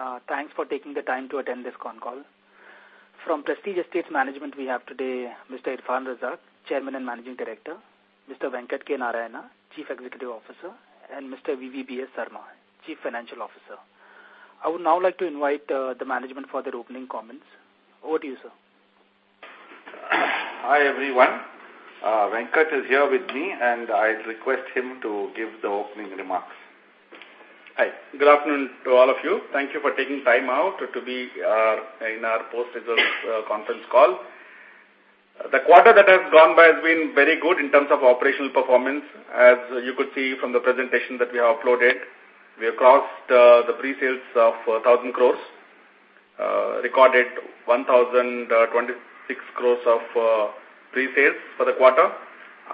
Uh, thanks for taking the time to attend this con call. From Prestige Estates Management, we have today Mr. Irfan Razack, Chairman and Managing Director, Mr. Venkat K. Narayana, Chief Executive Officer, and Mr. VVBS Sarma, Chief Financial Officer. I would now like to invite uh, the management for their opening comments. Over to you, sir. Hi, everyone. Uh, Venkat is here with me, and I request him to give the opening remarks. Hi. Good afternoon to all of you. Thank you for taking time out to be uh, in our post-results uh, conference call. The quarter that has gone by has been very good in terms of operational performance. As you could see from the presentation that we have uploaded, we have crossed uh, the pre-sales of uh, 1,000 crores, recorded 1,026 crores of pre-sales for the quarter,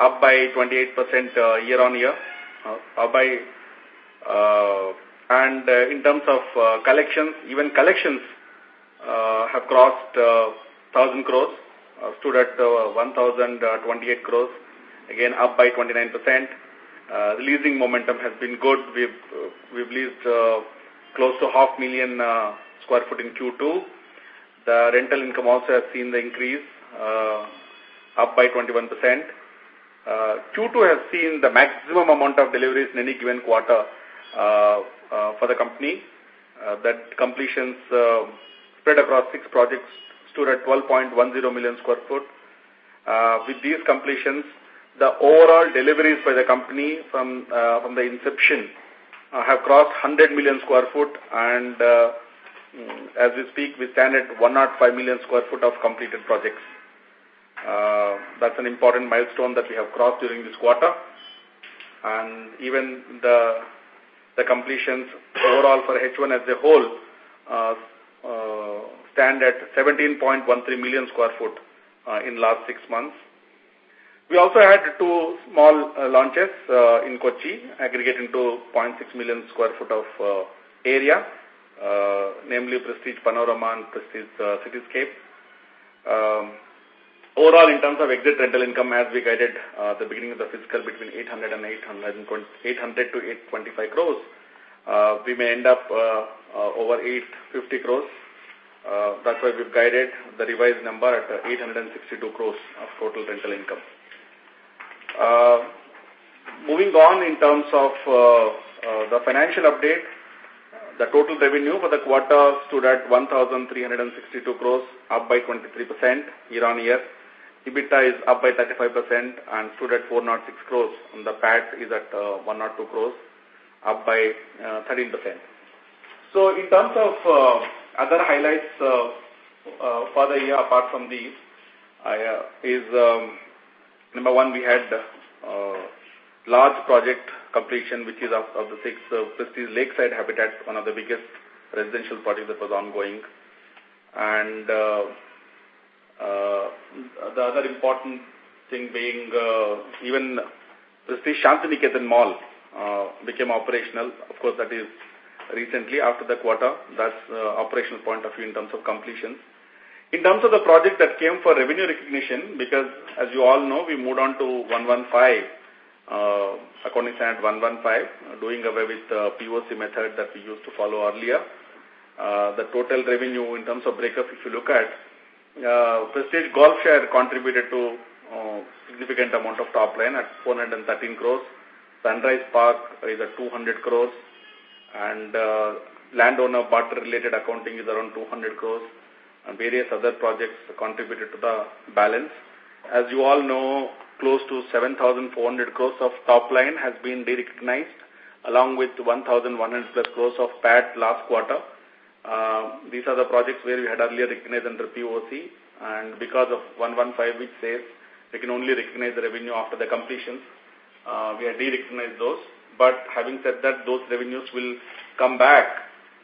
up by 28% uh, year-on-year, uh, up by and uh, in terms of uh, collections, even collections have crossed 1,000 crores, stood at 1,028 crores, again up by 29%. the leasing momentum has been good. We've, we've leased close to half million square foot in Q2. The rental income also has seen the increase, up by 21%. Uh, Q2 has seen the maximum amount of deliveries in any given quarter uh, uh, Uh, uh, for the company. Uh, that completions uh, spread across six projects stood at 12.10 million square foot. with these completions, the overall deliveries by the company from from the inception have crossed 100 million square foot and mm, as we speak, we stand at 105 million square foot of completed projects. Uh, that's an important milestone that we have crossed during this quarter. And even the the completions overall for H1 as a whole uh, uh, stand at 17.13 million square foot uh, in last six months. We also had two small uh, launches uh, in Kochi, aggregating to 0.6 million square foot of uh, area, uh, namely Prestige Panorama and Prestige Cityscape. Um, Overall, in terms of exit rental income, as we guided uh, the beginning of the fiscal between 800 and 800, 800 to 825 crores, uh, we may end up uh, uh, over 850 crores. Uh, that's why we've guided the revised number at uh, 862 crores of total rental income. Uh, moving on in terms of uh, uh, the financial update, the total revenue for the quarter stood at 1,362 crores, up by 23% year on year. EBITDA is up by 35% and stood at 406 crores. And the PAT is at uh, 102 crores, up by uh, 13%. So in terms of uh, other highlights uh, uh, for the year apart from these, uh, is um, number one, we had large project completion, which is of, of the six uh, Prestige Lakeside Habitat, one of the biggest residential projects that was ongoing. And the other important thing being uh, even Prestige Shantiniketan Mall uh, became operational. Of course, that is recently after the quarter. That's uh, operational point of view in terms of completion. In terms of the project that came for revenue recognition, because as you all know, we moved on to 115, uh, accounting standard 115, uh, doing away with the POC method that we used to follow earlier. Uh, the total revenue in terms of breakup, if you look at, uh, Prestige Golfshire contributed to uh, significant amount of top line at 413 crores. Sunrise Park is at 200 crores. And uh, landowner barter related accounting is around 200 crores. And various other projects contributed to the balance. As you all know, close to 7,400 crores of top line has been de-recognized along with 1,100 plus crores of PAT last quarter. Uh, these are the projects where we had earlier recognized under POC, and because of 115, which says we can only recognize the revenue after the completion, uh, we have de-recognized those. But having said that, those revenues will come back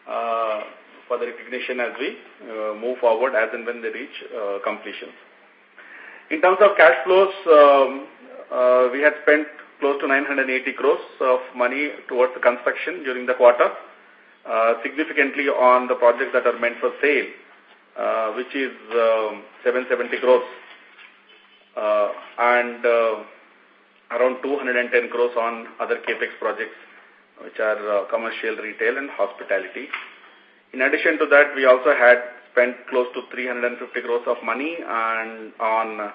uh, for the recognition as we uh, move forward as and when they reach uh, completion. In terms of cash flows, um, uh, we had spent close to 980 crores of money towards the construction during the quarter significantly on the projects that are meant for sale, uh, which is um, 770 crores uh, and uh, around 210 crores on other capex projects, which are uh, commercial, retail, and hospitality. In addition to that, we also had spent close to 350 crores of money and on uh,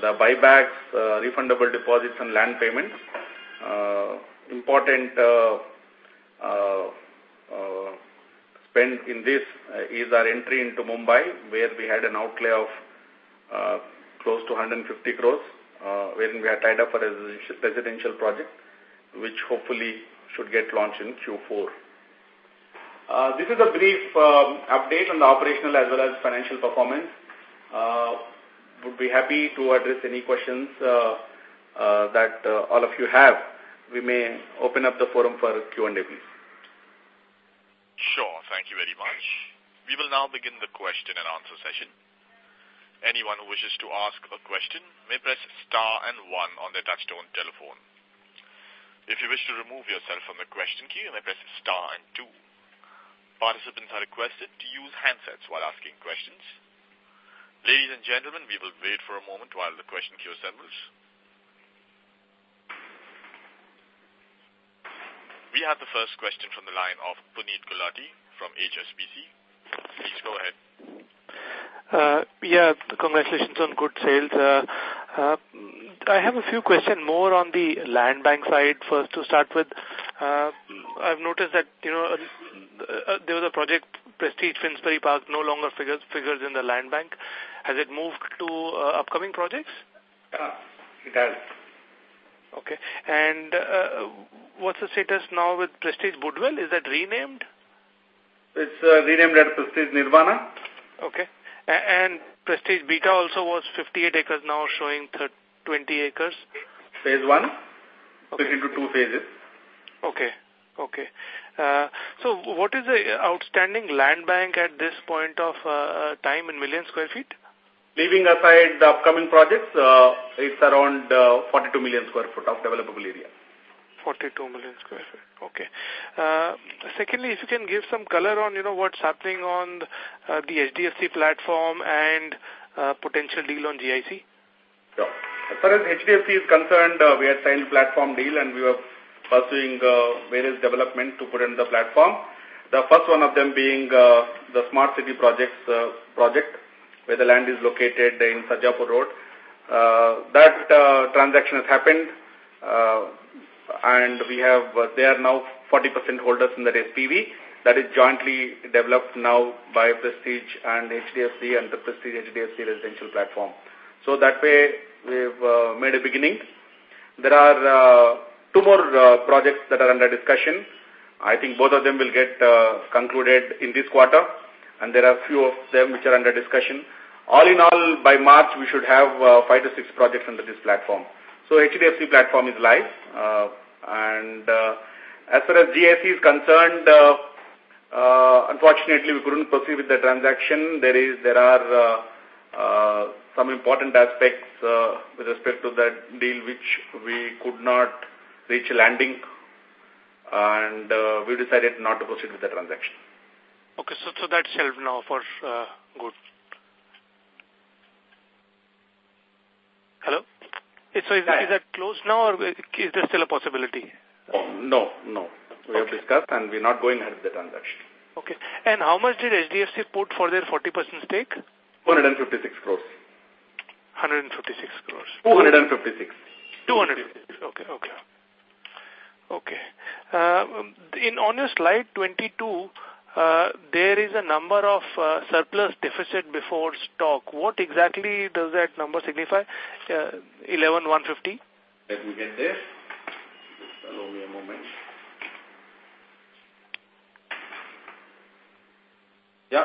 the buybacks, uh, refundable deposits and land payments. Uh, important uh, uh, uh, spend in this is our entry into Mumbai, where we had an outlay of close to 150 crores, wherein we had tied up for a residential project, which hopefully should get launched in Q4. Uh, this is a brief um, update on the operational as well as financial performance. Uh, would be happy to address any questions uh, uh that uh, all of you have. We may open up the forum for Q&A, please. Sure. Thank you very much. We will now begin the question and answer session. Anyone who wishes to ask a question may press star and one on their touchtone telephone. If you wish to remove yourself from the question queue, you may press star and two. Participants are requested to use handsets while asking questions. Ladies and gentlemen, we will wait for a moment while the question queue assembles. We have the first question from the line of Puneet Gulati from HSBC. Please go ahead. Uh, yeah, congratulations on good sales. Uh, uh, I have a few questions more on the land bank side. First, to start with, uh, I've noticed that you know uh, uh, there was a project Prestige Finsbury Park no longer figures figures in the land bank. Has it moved to uh, upcoming projects? Yeah, it has. Okay. And uh, what's the status now with Prestige Woodwell? Is that renamed? It's uh, renamed as Prestige Nirvana. Okay. A and Prestige Beta also was 58 acres now showing 20 acres? Phase one, okay. split into two phases. Okay, okay. Uh, so what is the outstanding land bank at this point of uh, uh, time in million square feet? Leaving aside the upcoming projects, uh, it's around uh, 42 million square foot of developable area. 42 million square feet. Okay. Uh, secondly, if you can give some color on, you know, what's happening on uh, the HDFC platform and uh, potential deal on GIC? Sure. As far as HDFC is concerned, uh, we had signed platform deal and we were pursuing uh, various development to put in the platform. The first one of them being uh, the smart city projects uh, project, where the land is located in Sarjapur Road. Uh, that uh, transaction has happened, uh, and we have uh, they are now 40% holders in that SPV. That is jointly developed now by Prestige and HDFC and the Prestige HDFC residential platform. So that way we've uh, made a beginning. There are uh, two more uh, projects that are under discussion. I think both of them will get uh, concluded in this quarter, and there are a few of them which are under discussion. All in all, by March, we should have uh, five to six projects under this platform. So HDFC platform is live, and uh, as far as GIC is concerned, uh, uh, unfortunately, we couldn't proceed with the transaction. There is, there are some important aspects with respect to that deal which we could not reach a landing and uh, we decided not to proceed with the transaction. Okay, so, so that's shelved now for uh, good. Hello? So is, is that closed now or is there still a possibility? Oh, no, no. We okay. have discussed and we're not going ahead with the transaction. Okay. And how much did HDFC put for their 40% stake? 256 crores. 156 crores. 256. 256. Okay, okay. Okay. Uh, in on your slide 22, uh, there is a number of uh, surplus deficit before stock. What exactly does that number signify? Uh, 11150? Let me get there. Just allow me a moment. Yeah.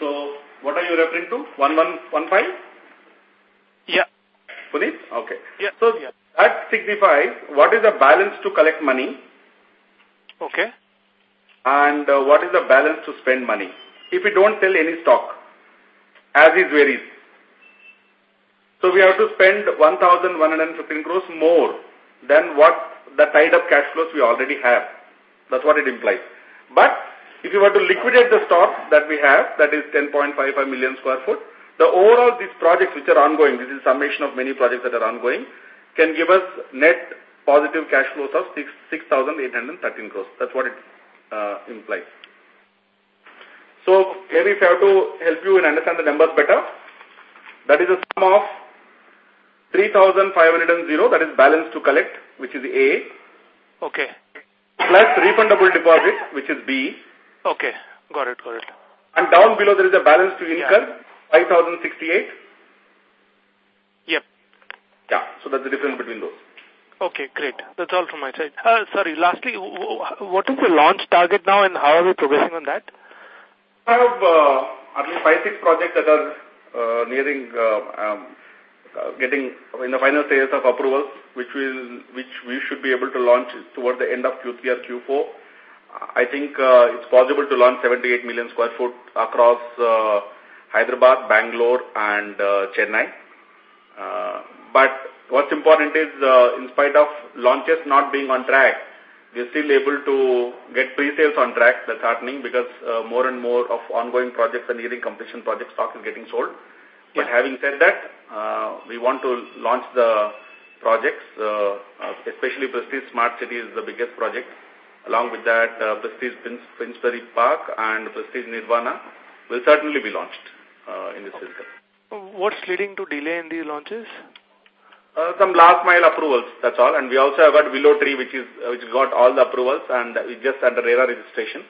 So, what are you referring to? 1115? Yeah. Puneet? Okay. Yeah. So, yeah. that signifies what is the balance to collect money. Okay. And uh, what is the balance to spend money. If we don't sell any stock, as is varies. So we have to spend 1,115 crores more than what the tied up cash flows we already have. That's what it implies. But if you were to liquidate the stock that we have, that is 10.55 million square foot, the overall these projects which are ongoing, this is summation of many projects that are ongoing, can give us net positive cash flows of 6,813 crores. That's what it uh, implies. maybe if I have to help you and understand the numbers better, that is a sum of 3,500 that is balance to collect, which is A. Okay. Plus refundable deposit, which is B. Okay. Got it, got it. And down below there is a balance to incur, yeah. 5,068. Yep. Yeah, so that's the difference between those. Okay, great. That's all from my side. Uh, sorry, lastly, what is the launch target now and how are we progressing on that? I have uh, at least five, six projects that are uh, nearing uh, um, uh, getting in the final stages of approvals, which will which we should be able to launch toward the end of Q3 or Q4. I think uh, it's possible to launch 78 million square foot across Hyderabad, Bangalore, and Chennai. But what's important is, uh, in spite of launches not being on track, we're still able to get pre-sales on track. That's happening because uh, more and more of ongoing projects and nearing completion project stock is getting sold. But yeah. having said that, uh, we want to launch the projects, uh, uh, especially Prestige Smart City is the biggest project. Along with that, uh, Prestige Finsbury Park and Prestige Nirvana will certainly be launched uh, in this okay. fiscal. What's leading to delay in the launches? Uh, some last mile approvals, that's all. And we also have got Willow Tree, which is uh, which got all the approvals, and we just under RERA registration.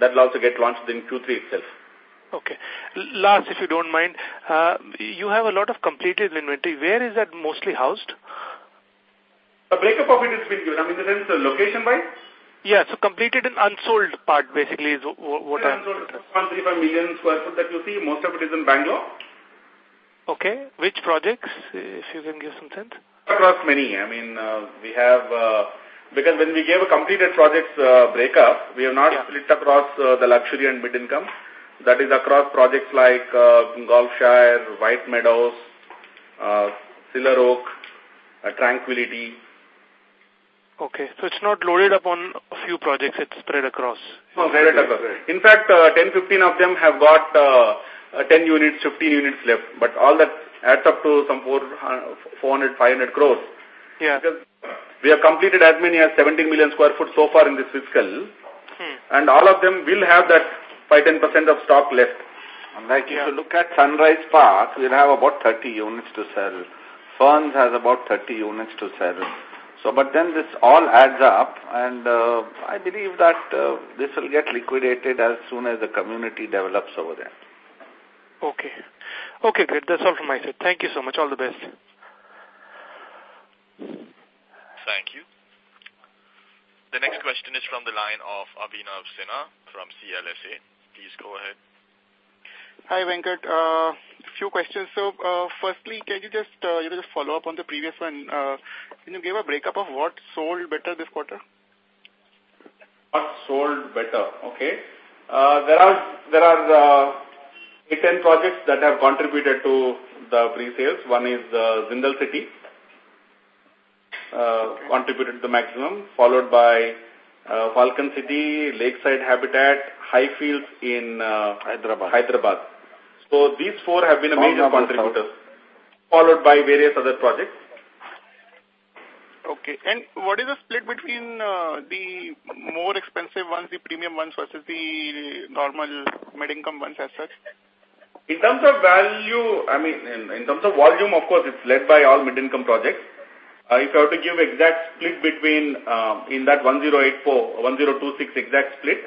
That will also get launched in Q3 itself. Okay. Last, if you don't mind, uh, you have a lot of completed inventory. Where is that mostly housed? A breakup of it has been given. I mean, the sense, uh, location-wise? Yeah, so completed and unsold part basically is what yeah, I'm... Unsold, 135 million square foot that you see, most of it is in Bangalore. Okay. Which projects, if you can give some sense? Across many. I mean, uh, we have, uh, because when we gave a completed projects uh, breakup, we have not yeah. split across uh, the luxury and mid-income. That is across projects like uh, Golfshire, White Meadows, uh, Silver Oak, uh, Tranquility. Okay, so it's not loaded up on a few projects, it's spread across. No, spread across. In fact, uh, 10, 15 of them have got uh, 10 units, 15 units left. But all that adds up to some 400, 500 crores. Yeah. Because we have completed as many as 17 million square foot so far in this fiscal. Hmm. And all of them will have that 5-10% of stock left. And like yeah. if you look at Sunrise Park, we'll have about 30 units to sell. Ferns has about 30 units to sell. So, but then this all adds up, and uh, I believe that uh, this will get liquidated as soon as the community develops over there. Okay. Okay, great. That's all from my side. Thank you so much. All the best. Thank you. The next question is from the line of Abhinav Sinha from CLSA. Please go ahead. Hi, Venkat. A uh, few questions. So, uh, firstly, can you just uh, you know just follow up on the previous one? Uh, can you give a breakup of what sold better this quarter? What sold better? Okay. Uh, there are there are uh, 10 projects that have contributed to the pre-sales. One is uh, Jindal City, uh, contributed the maximum, followed by uh, Falcon City, Lakeside Habitat, Highfields in uh, Hyderabad. Hyderabad. So these four have been a major contributors, followed by various other projects. Okay. And what is the split between uh, the more expensive ones, the premium ones versus the normal mid-income ones as such? In terms of value, I mean, in, in terms of volume, of course, it's led by all mid-income projects. Uh, if I have to give exact split between, uh, in that 1084, 1026 exact split,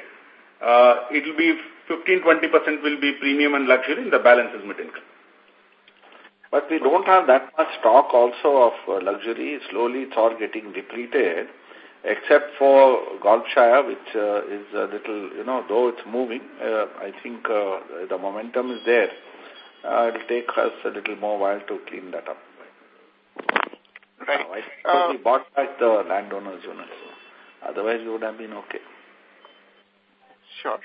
uh, it will be 15-20% will be premium and luxury, and the balance is mid-income. But we don't have that much stock also of uh, luxury. Slowly it's all getting depleted except for Golfshire, which uh, is a little, you know, though it's moving, uh, I think uh, the momentum is there. Uh, it'll take us a little more while to clean that up. Right. I think uh, we bought back the landowners units. Otherwise, we would have been okay. Sure.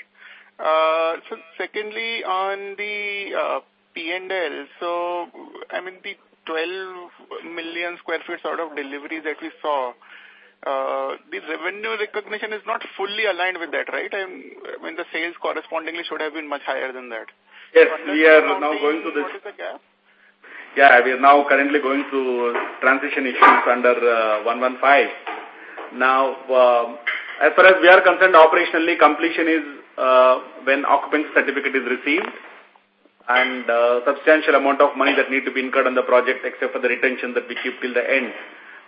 Uh, so, secondly, on the uh, P&L, so, I mean, the 12 million square feet sort of deliveries that we saw, the revenue recognition is not fully aligned with that, right? I mean, the sales correspondingly should have been much higher than that. Yes, we are now going to this. What is the gap? Yeah, we are now currently going through transition issues under uh, 115. Now, uh, as far as we are concerned, operationally, completion is uh, when occupancy certificate is received and uh, substantial amount of money that need to be incurred on the project except for the retention that we keep till the end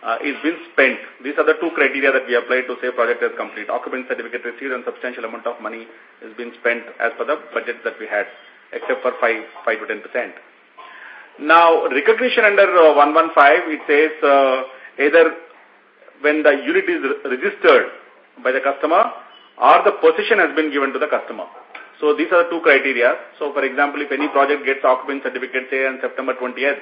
uh, is been spent. These are the two criteria that we apply to say project is complete. Occupancy certificate received and substantial amount of money is been spent as per the budget that we had, except for 5, 5 to 10 percent. Now, recognition under uh, 115, it says uh, either when the unit is registered by the customer or the possession has been given to the customer. So these are the two criteria. So for example, if any project gets occupancy certificate, say on September 20th,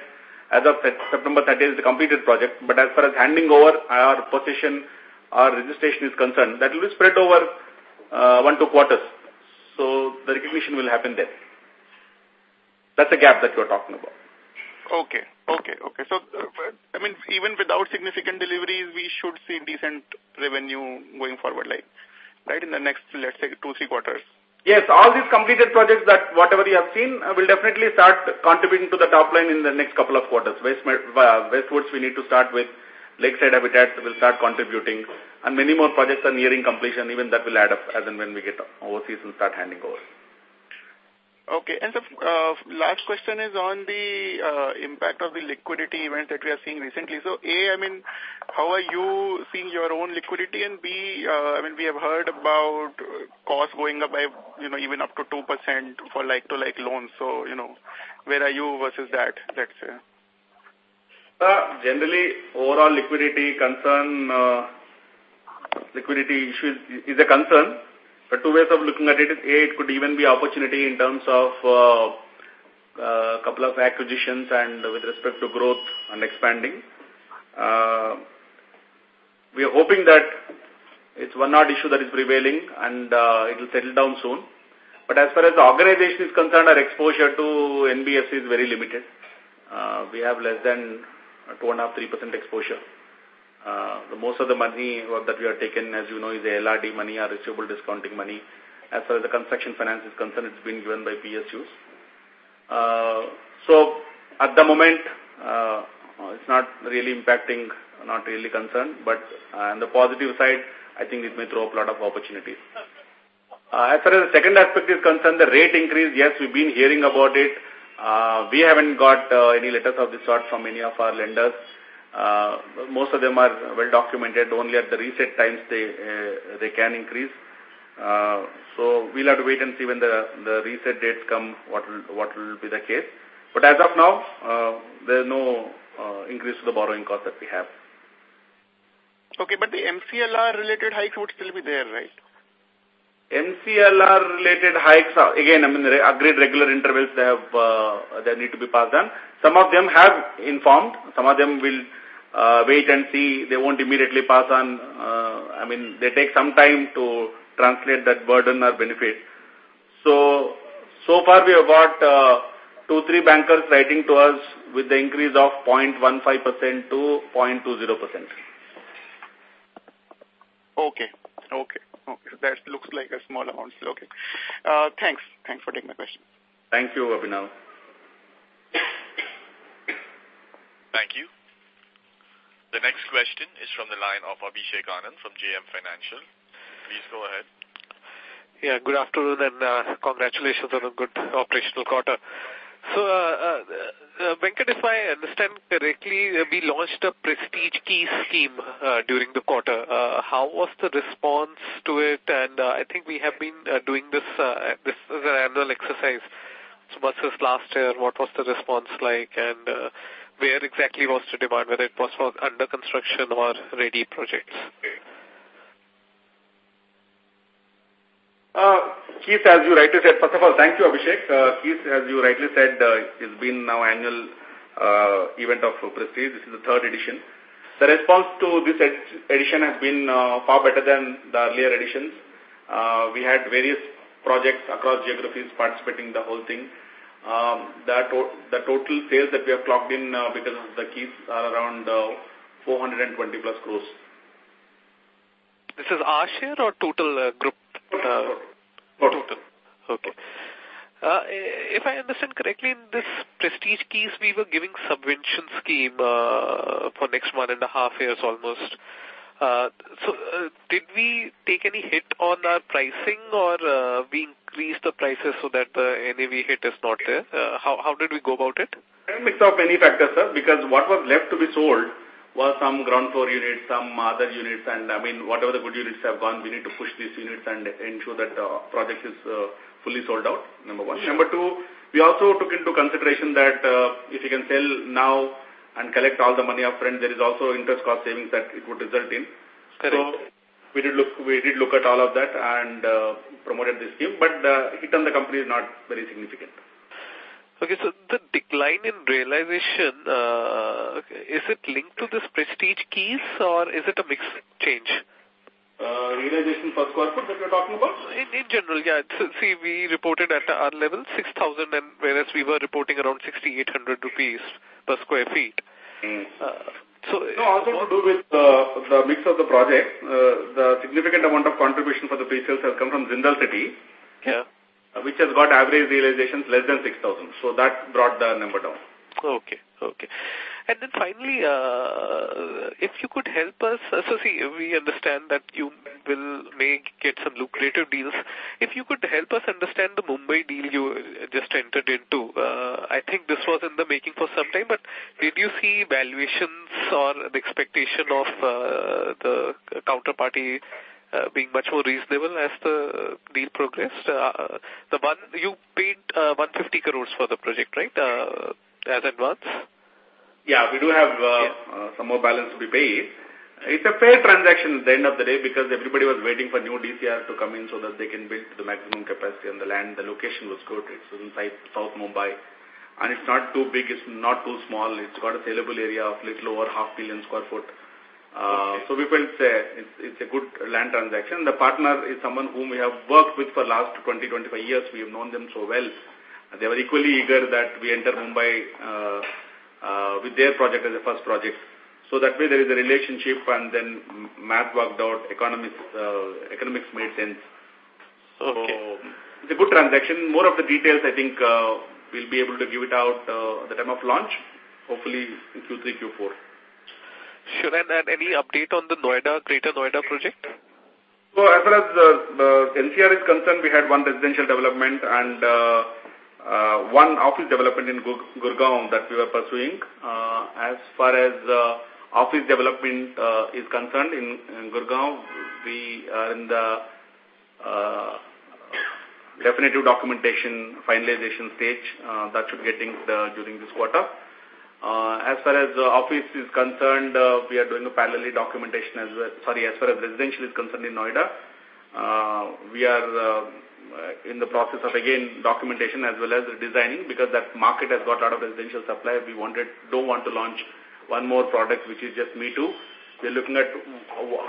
as of September 30th is the completed project, but as far as handing over our possession or registration is concerned, that will be spread over uh, one, two quarters. So the recognition will happen there. That's the gap that you are talking about. Okay, okay, okay. So, uh, I mean, even without significant deliveries, we should see decent revenue going forward, like, right, in the next, let's say, two, three quarters. Yes, all these completed projects that whatever you have seen uh, will definitely start contributing to the top line in the next couple of quarters. West, uh, Westwoods we need to start with, Lakeside Habitats will start contributing, and many more projects are nearing completion. Even that will add up as and when we get OCs and start handing over. Okay. And the uh, last question is on the uh, impact of the liquidity events that we are seeing recently. So, A, I mean, how are you seeing your own liquidity? And B, uh, I mean, we have heard about costs going up by, you know, even up to 2% for like-to-like -like loans. So, you know, where are you versus that, let's say? Uh, generally, overall liquidity concern, uh, liquidity issue is, is a concern. But two ways of looking at it A, it could even be opportunity in terms of a uh, uh, couple of acquisitions and with respect to growth and expanding. Uh, we are hoping that it's one odd issue that is prevailing and uh, it will settle down soon. But as far as the organization is concerned, our exposure to NBFC is very limited. Uh, we have less than 2.5-3% exposure. Uh, the most of the money that we have taken, as you know, is the LRD money or receivable discounting money. As far as the construction finance is concerned, it's been given by PSUs. Uh, so, at the moment, uh, it's not really impacting, not really concerned, but uh, on the positive side, I think it may throw up a lot of opportunities. Uh, as far as the second aspect is concerned, the rate increase, yes, we've been hearing about it. Uh, we haven't got uh, any letters of this sort from any of our lenders. Uh, most of them are well documented. Only at the reset times they uh, they can increase. Uh, so we'll have to wait and see when the the reset dates come. What will what will be the case? But as of now, uh, there is no uh, increase to the borrowing cost that we have. Okay, but the MCLR related hikes would still be there, right? MCLR related hikes, are, again, I mean, agreed regular intervals they have, uh, they need to be passed on. Some of them have informed, some of them will wait and see. They won't immediately pass on. Uh, I mean, they take some time to translate that burden or benefit. So, so far we have got uh, two, three bankers writing to us with the increase of 0.15% to 0.20%. Okay, okay, okay. That looks like a small amount. Okay. Uh, thanks. Thanks for taking my question. Thank you, Abhinav. Thank you. The next question is from the line of Abhishek Anand from JM Financial. Please go ahead. Yeah, good afternoon and uh, congratulations on a good operational quarter. So, uh, uh, uh, Venkat, if I understand correctly, uh, we launched a Prestige Key scheme uh, during the quarter. Uh, how was the response to it? And uh, I think we have been uh, doing this, uh, this is an annual exercise. So versus last year, what was the response like? And uh, where exactly was the demand, whether it was for under construction or ready projects? Uh, Keith, as you rightly said, first of all, thank you, Abhishek. Uh, Keith, as you rightly said, uh, it's been now annual uh, event of Prestige. This is the third edition. The response to this ed edition has been uh, far better than the earlier editions. Uh, we had various projects across geographies participating in the whole thing. Um, the, to the total sales that we have clocked in uh, because of the keys are around uh, 420 plus crores. This is our share or total uh, group? Uh, total. total. Okay. Uh, if I understand correctly, in this Prestige Keys, we were giving subvention scheme uh, for next one and a half years almost. Uh, so, uh, did we take any hit on our pricing or uh, we increased the prices so that the NAV hit is not there? How, how did we go about it? A mix of many factors, sir, because what was left to be sold was some ground floor units, some other units, and I mean, whatever the good units have gone, we need to push these units and ensure that the project is uh, fully sold out, number one. Number two, we also took into consideration that uh, if you can sell now and collect all the money upfront, there is also interest cost savings that it would result in. Correct. So we did look we did look at all of that and uh, promoted this scheme, but the hit on the company is not very significant. Okay, so the decline in realization, uh, is it linked to this prestige keys or is it a mix change? Uh, realization per square foot that you're talking about? In, in general, yeah. See, we reported at our level 6,000 and whereas we were reporting around 6,800 rupees per square feet. Mm. Uh, so, no, also to do with uh, the mix of the project, uh, the significant amount of contribution for the pre-sales has come from Jindal City, yeah. Uh, which has got average realizations less than 6,000. So that brought the number down. Okay, okay. And then finally, uh, if you could help us, uh, so see, we understand that you will may get some lucrative deals. If you could help us understand the Mumbai deal you just entered into, uh, I think this was in the making for some time, but did you see valuations or the expectation of uh, the counterparty uh, being much more reasonable as the deal progressed? Uh, the one, you paid uh, 150 crores for the project, right, uh, as advance? Yeah, we do have uh, Yeah. uh, some more balance to be paid. It's a fair transaction at the end of the day because everybody was waiting for new DCR to come in so that they can build to the maximum capacity on the land. The location was good. It's inside South Mumbai. And it's not too big, it's not too small. It's got a saleable area of little over half million square foot. Uh, So we felt it's a, it's, it's a good land transaction. The partner is someone whom we have worked with for last 20, 25 years. We have known them so well. They were equally eager that we enter Mumbai uh, uh, with their project as a first project. So that way there is a relationship and then math worked out, economics, uh, economics made sense. Okay. So it's a good transaction. More of the details I think uh, we'll be able to give it out uh, at the time of launch, hopefully in Q3, Q4. Sure. And, and any update on the Noida, Greater Noida project? So as far as the, the NCR is concerned, we had one residential development and uh, uh, one office development in Gur Gurgaon that we were pursuing. Uh, as far as uh, office development uh, is concerned in, in Gurgaon, we are in the uh, definitive documentation finalization stage. Uh, that should get inked uh, during this quarter. Uh, as far as uh, office is concerned, uh, we are doing a parallel documentation as well. Sorry, as far as residential is concerned in Noida, uh, we are uh, in the process of again documentation as well as designing because that market has got a lot of residential supply. We wanted don't want to launch one more product which is just me too. We're looking at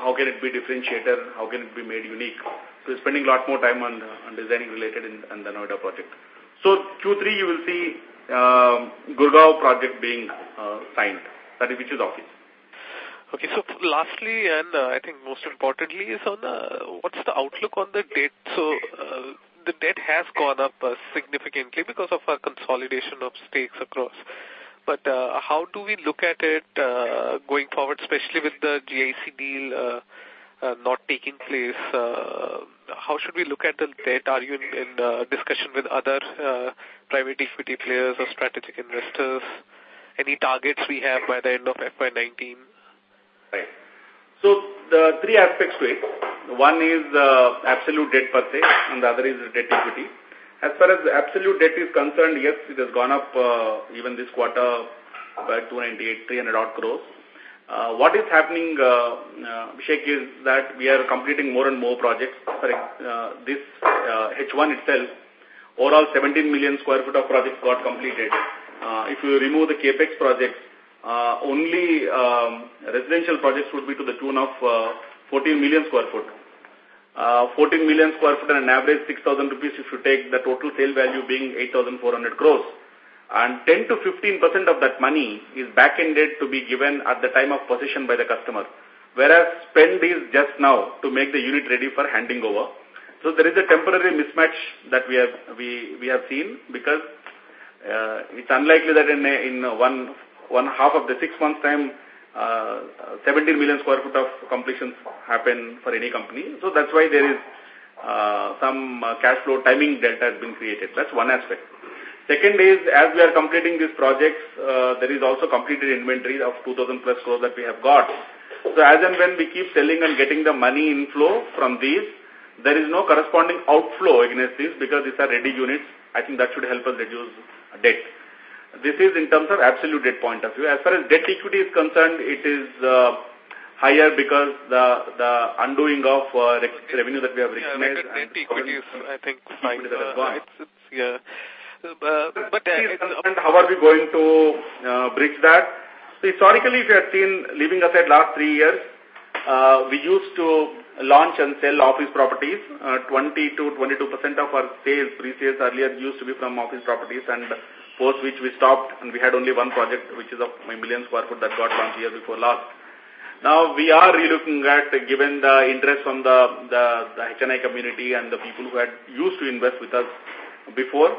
how can it be differentiator, how can it be made unique. So we're spending a lot more time on, on designing related in, in the Noida project. So Q3 you will see um, Gurgaon project being uh, signed, that is which is office. Okay, so lastly, and uh, I think most importantly, is on uh, what's the outlook on the debt? So uh, the debt has gone up uh, significantly because of our consolidation of stakes across. But uh, how do we look at it uh, going forward, especially with the GIC deal uh, uh, not taking place? Uh, how should we look at the debt? Are you in, in uh, discussion with other uh, private equity players or strategic investors? Any targets we have by the end of FY19? Right. So the three aspects to it. One is uh, absolute debt per se, and the other is debt equity. As far as absolute debt is concerned, yes, it has gone up uh, even this quarter by 298, 300 odd crores. Uh, what is happening, uh, uh, is that we are completing more and more projects. For uh, this uh, H1 itself, overall 17 million square foot of projects got completed. Uh, if you remove the capex projects, only um, residential projects would be to the tune of uh, 14 million square foot. Uh, 14 million square foot and an average 6,000 rupees if you take the total sale value being 8,400 crores. And 10 to 15% of that money is back-ended to be given at the time of possession by the customer. Whereas spend is just now to make the unit ready for handing over. So there is a temporary mismatch that we have, we, we have seen because uh, it's unlikely that in, a, in one, one half of the six months time uh, 17 million square foot of completions happen for any company. So that's why there is uh, some uh, cash flow timing delta has been created. That's one aspect. Second is, as we are completing these projects, uh, there is also completed inventory of 2,000 plus crores that we have got. So as and when we keep selling and getting the money inflow from these, there is no corresponding outflow against these because these are ready units. I think that should help us reduce debt. This is in terms of absolute debt point of view. As far as debt equity is concerned, it is uh, higher because the the undoing of uh, revenue that we have recognized. Yeah, debt equity is, I think, fine. Uh, it's, it's, yeah. Uh, but uh, how are we going to uh, bridge that? So historically, if you have seen, leaving aside last three years, uh, we used to launch and sell office properties. Uh, 20 to 22 percent of our sales, pre-sales earlier used to be from office properties, and post which we stopped, and we had only one project, which is of a million square foot that got launched year before last. Now we are relooking at, given the interest from the, the, the HNI community and the people who had used to invest with us before,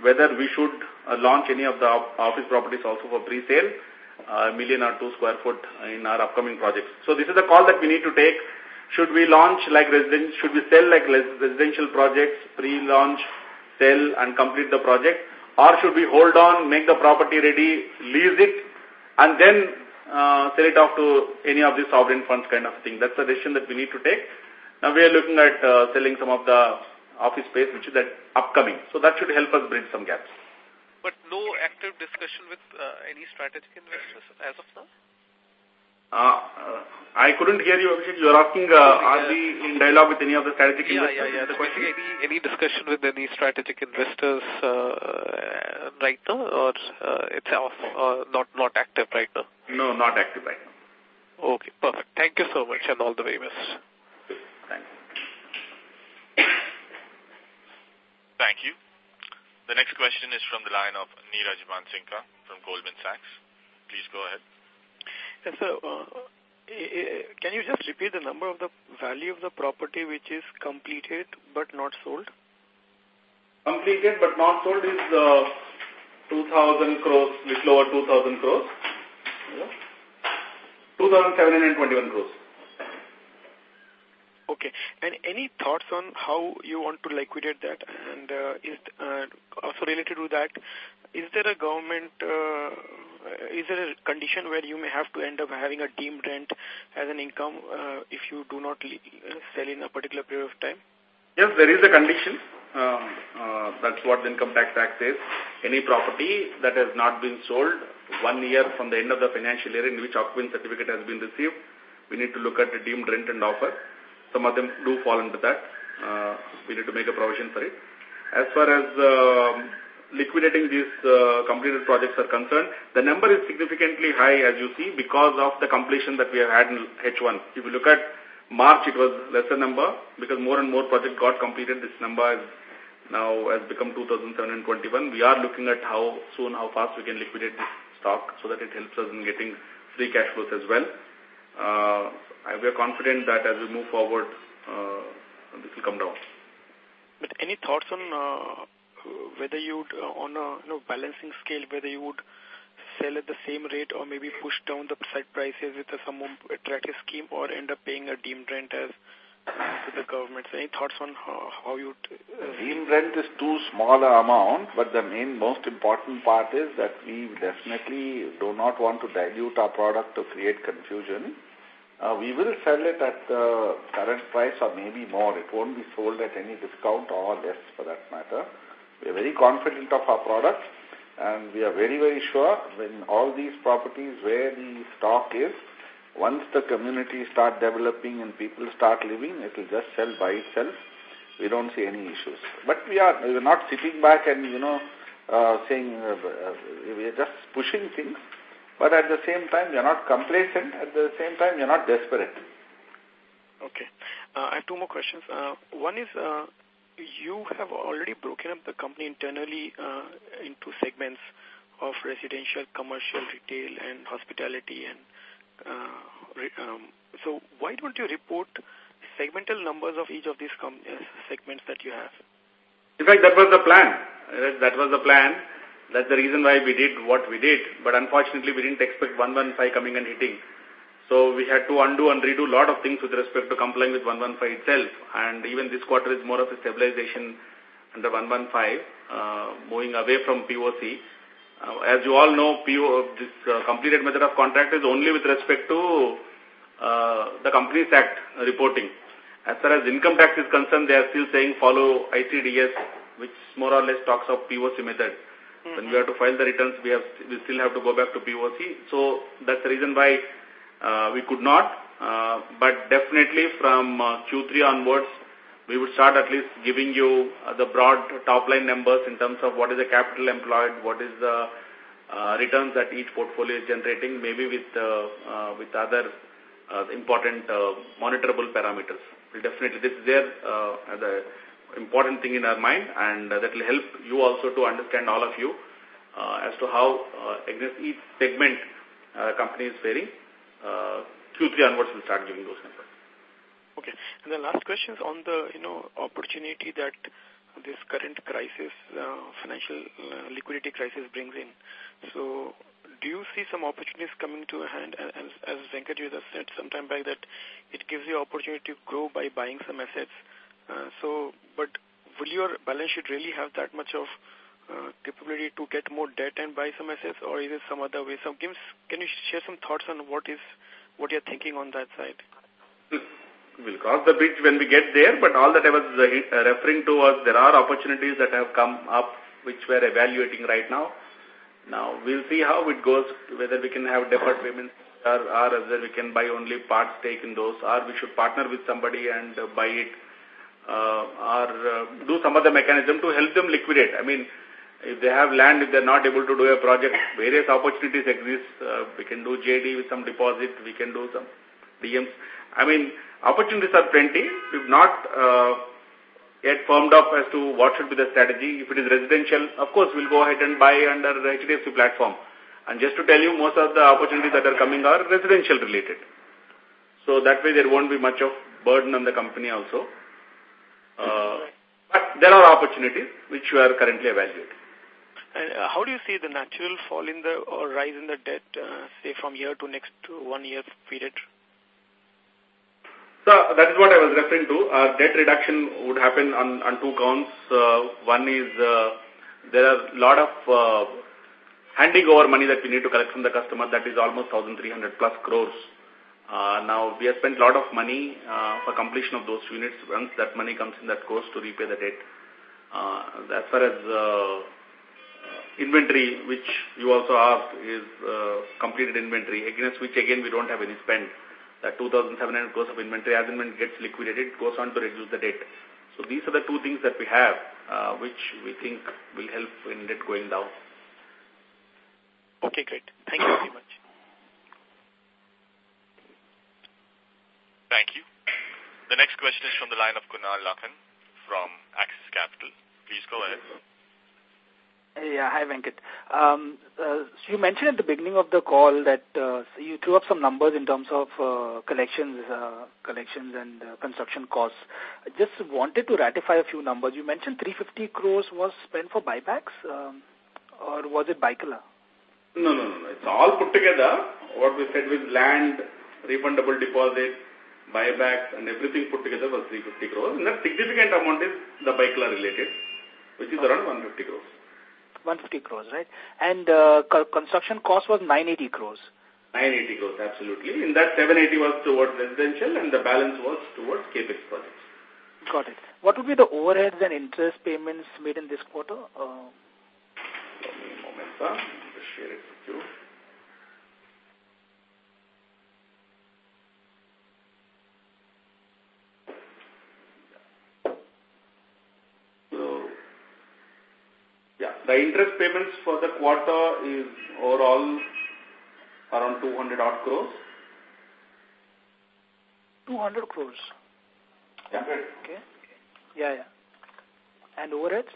whether we should uh, launch any of the office properties also for pre-sale, a uh, million or two square foot in our upcoming projects. So this is the call that we need to take. Should we launch like residential, should we sell like residential projects, pre-launch, sell and complete the project, or should we hold on, make the property ready, lease it, and then uh, sell it off to any of the sovereign funds kind of thing. That's the decision that we need to take. Now we are looking at uh, selling some of the office space, which is that upcoming. So that should help us bridge some gaps. But no active discussion with uh, any strategic investors as of now? Uh, I couldn't hear you, Abhishek. You're asking, uh, are we in dialogue with any of the strategic yeah, investors? Yeah, yeah, The question? Any, any discussion with any strategic investors uh, right now, or uh, it's off, uh, not not active right now? No, not active right now. Okay, perfect. Thank you so much, and all the very best. Thanks. Thank you. The next question is from the line of Neeraj Mansingka from Goldman Sachs. Please go ahead. Yes, sir. Uh, can you just repeat the number of the value of the property which is completed but not sold? Completed but not sold is uh, 2,000 crores, little over 2,000 crores. 2,721 crores. Okay. And any thoughts on how you want to liquidate that? And uh, is uh, also related to that, is there a government, uh, is there a condition where you may have to end up having a deemed rent as an income uh, if you do not sell in a particular period of time? Yes, there is a condition. Uh, uh, that's what the income tax act says. Any property that has not been sold one year from the end of the financial year in which occupancy certificate has been received, we need to look at the deemed rent and offer. Some of them do fall into that. Uh, we need to make a provision for it. As far as uh, liquidating these uh, completed projects are concerned, the number is significantly high, as you see, because of the completion that we have had in H1. If you look at March, it was lesser number because more and more projects got completed. This number is now has become 2,721. We are looking at how soon, how fast we can liquidate this stock so that it helps us in getting free cash flows as well. Uh, we are confident that as we move forward, uh, this will come down. But any thoughts on uh, whether you would, on a you know, balancing scale, whether you would sell at the same rate or maybe push down the site prices with some attractive scheme or end up paying a deemed rent as to the government. Any thoughts on how, how you. Uh, deemed rent is too small an amount, but the main most important part is that we definitely do not want to dilute our product to create confusion. Uh, we will sell it at the current price or maybe more. It won't be sold at any discount or less for that matter. We are very confident of our product and we are very, very sure when all these properties where the stock is, once the community start developing and people start living, it will just sell by itself. We don't see any issues. But we are, we are not sitting back and, you know, uh, saying, uh, uh, we are just pushing things. But at the same time, you're not complacent. At the same time, you're not desperate. Okay. Uh, I have two more questions. Uh, one is, uh, you have already broken up the company internally uh, into segments of residential, commercial, retail, and hospitality. And um, so why don't you report segmental numbers of each of these uh, segments that you have? In fact, that was the plan. That was the plan. That's the reason why we did what we did. But unfortunately, we didn't expect 115 coming and hitting. So we had to undo and redo a lot of things with respect to complying with 115 itself. And even this quarter is more of a stabilization under 115, uh, moving away from POC. Uh, as you all know, PO, this uh, completed method of contract is only with respect to uh, the Companies Act reporting. As far as income tax is concerned, they are still saying follow ICDS, which more or less talks of POC method. Mm -hmm. When we have to file the returns, we have we still have to go back to POC. So that's the reason why uh, we could not. Uh, but definitely from uh, Q3 onwards, we would start at least giving you uh, the broad top-line numbers in terms of what is the capital employed, what is the uh, returns that each portfolio is generating, maybe with uh, uh, with other uh, important uh, monitorable parameters. We'll definitely, this is there as a important thing in our mind and that will help you also to understand all of you as to how against each segment company is faring. Uh, Q3 onwards we will start giving those numbers. Okay. And the last question is on the, you know, opportunity that this current crisis, uh, financial uh, liquidity crisis brings in. So do you see some opportunities coming to a hand? As, as Venkat said some time back that it gives you opportunity to grow by buying some assets. Uh, so, but will your balance sheet really have that much of uh, capability to get more debt and buy some assets, or is it some other way? So, give, can you share some thoughts on what is what you're thinking on that side? We'll cross the bridge when we get there, but all that I was uh, referring to was there are opportunities that have come up which we're evaluating right now. Now, we'll see how it goes, whether we can have deferred payments or, or whether we can buy only part stake in those, or we should partner with somebody and uh, buy it, uh, or uh, do some other mechanism to help them liquidate. I mean, if they have land, if they're not able to do a project, various opportunities exist. Uh, we can do JD with some deposit, we can do some DMs. I mean, opportunities are plenty. We've not uh, yet firmed up as to what should be the strategy. If it is residential, of course, we'll go ahead and buy under the HDFC platform. And just to tell you, most of the opportunities that are coming are residential related. So that way there won't be much of burden on the company also. Uh, but there are opportunities which we are currently evaluating. And uh, how do you see the natural fall in the or rise in the debt, uh, say from year to next one year period? So that is what I was referring to. Uh, debt reduction would happen on, on two counts. Uh, one is uh, there are a lot of uh, handing over money that we need to collect from the customer. That is almost 1,300 plus crores. Uh, now, we have spent a lot of money uh, for completion of those units. Once that money comes in, that goes to repay the debt. Uh, as far as uh, inventory, which you also asked, is uh, completed inventory, against which again we don't have any spend that 2,700 crores of inventory as and when it gets liquidated, it goes on to reduce the debt. So these are the two things that we have, uh, which we think will help in debt going down. Okay, great. Thank you very much. Thank you. The next question is from the line of Kunal Lakhan from Axis Capital. Please go ahead. Yeah, hi Venkat. Um, uh, so you mentioned at the beginning of the call that uh, you threw up some numbers in terms of uh, collections, uh, collections and uh, construction costs. I just wanted to ratify a few numbers. You mentioned 350 crores was spent for buybacks, um, or was it Byculla? No, no, no, It's all put together. What we said with land, refundable deposit, buybacks, and everything put together was 350 crores. And that significant amount is the Byculla related, which is okay. around 150 crores. 150 crores, right? And uh, construction cost was 980 crores. 980 crores, absolutely. In that, 780 was towards residential and the balance was towards capex projects. Got it. What would be the overheads and interest payments made in this quarter? Uh, Give me a moment, sir. I'll share it with you. The interest payments for the quarter is overall around 200 odd crores. 200 crores? Yeah. Okay. Yeah, yeah. And overheads?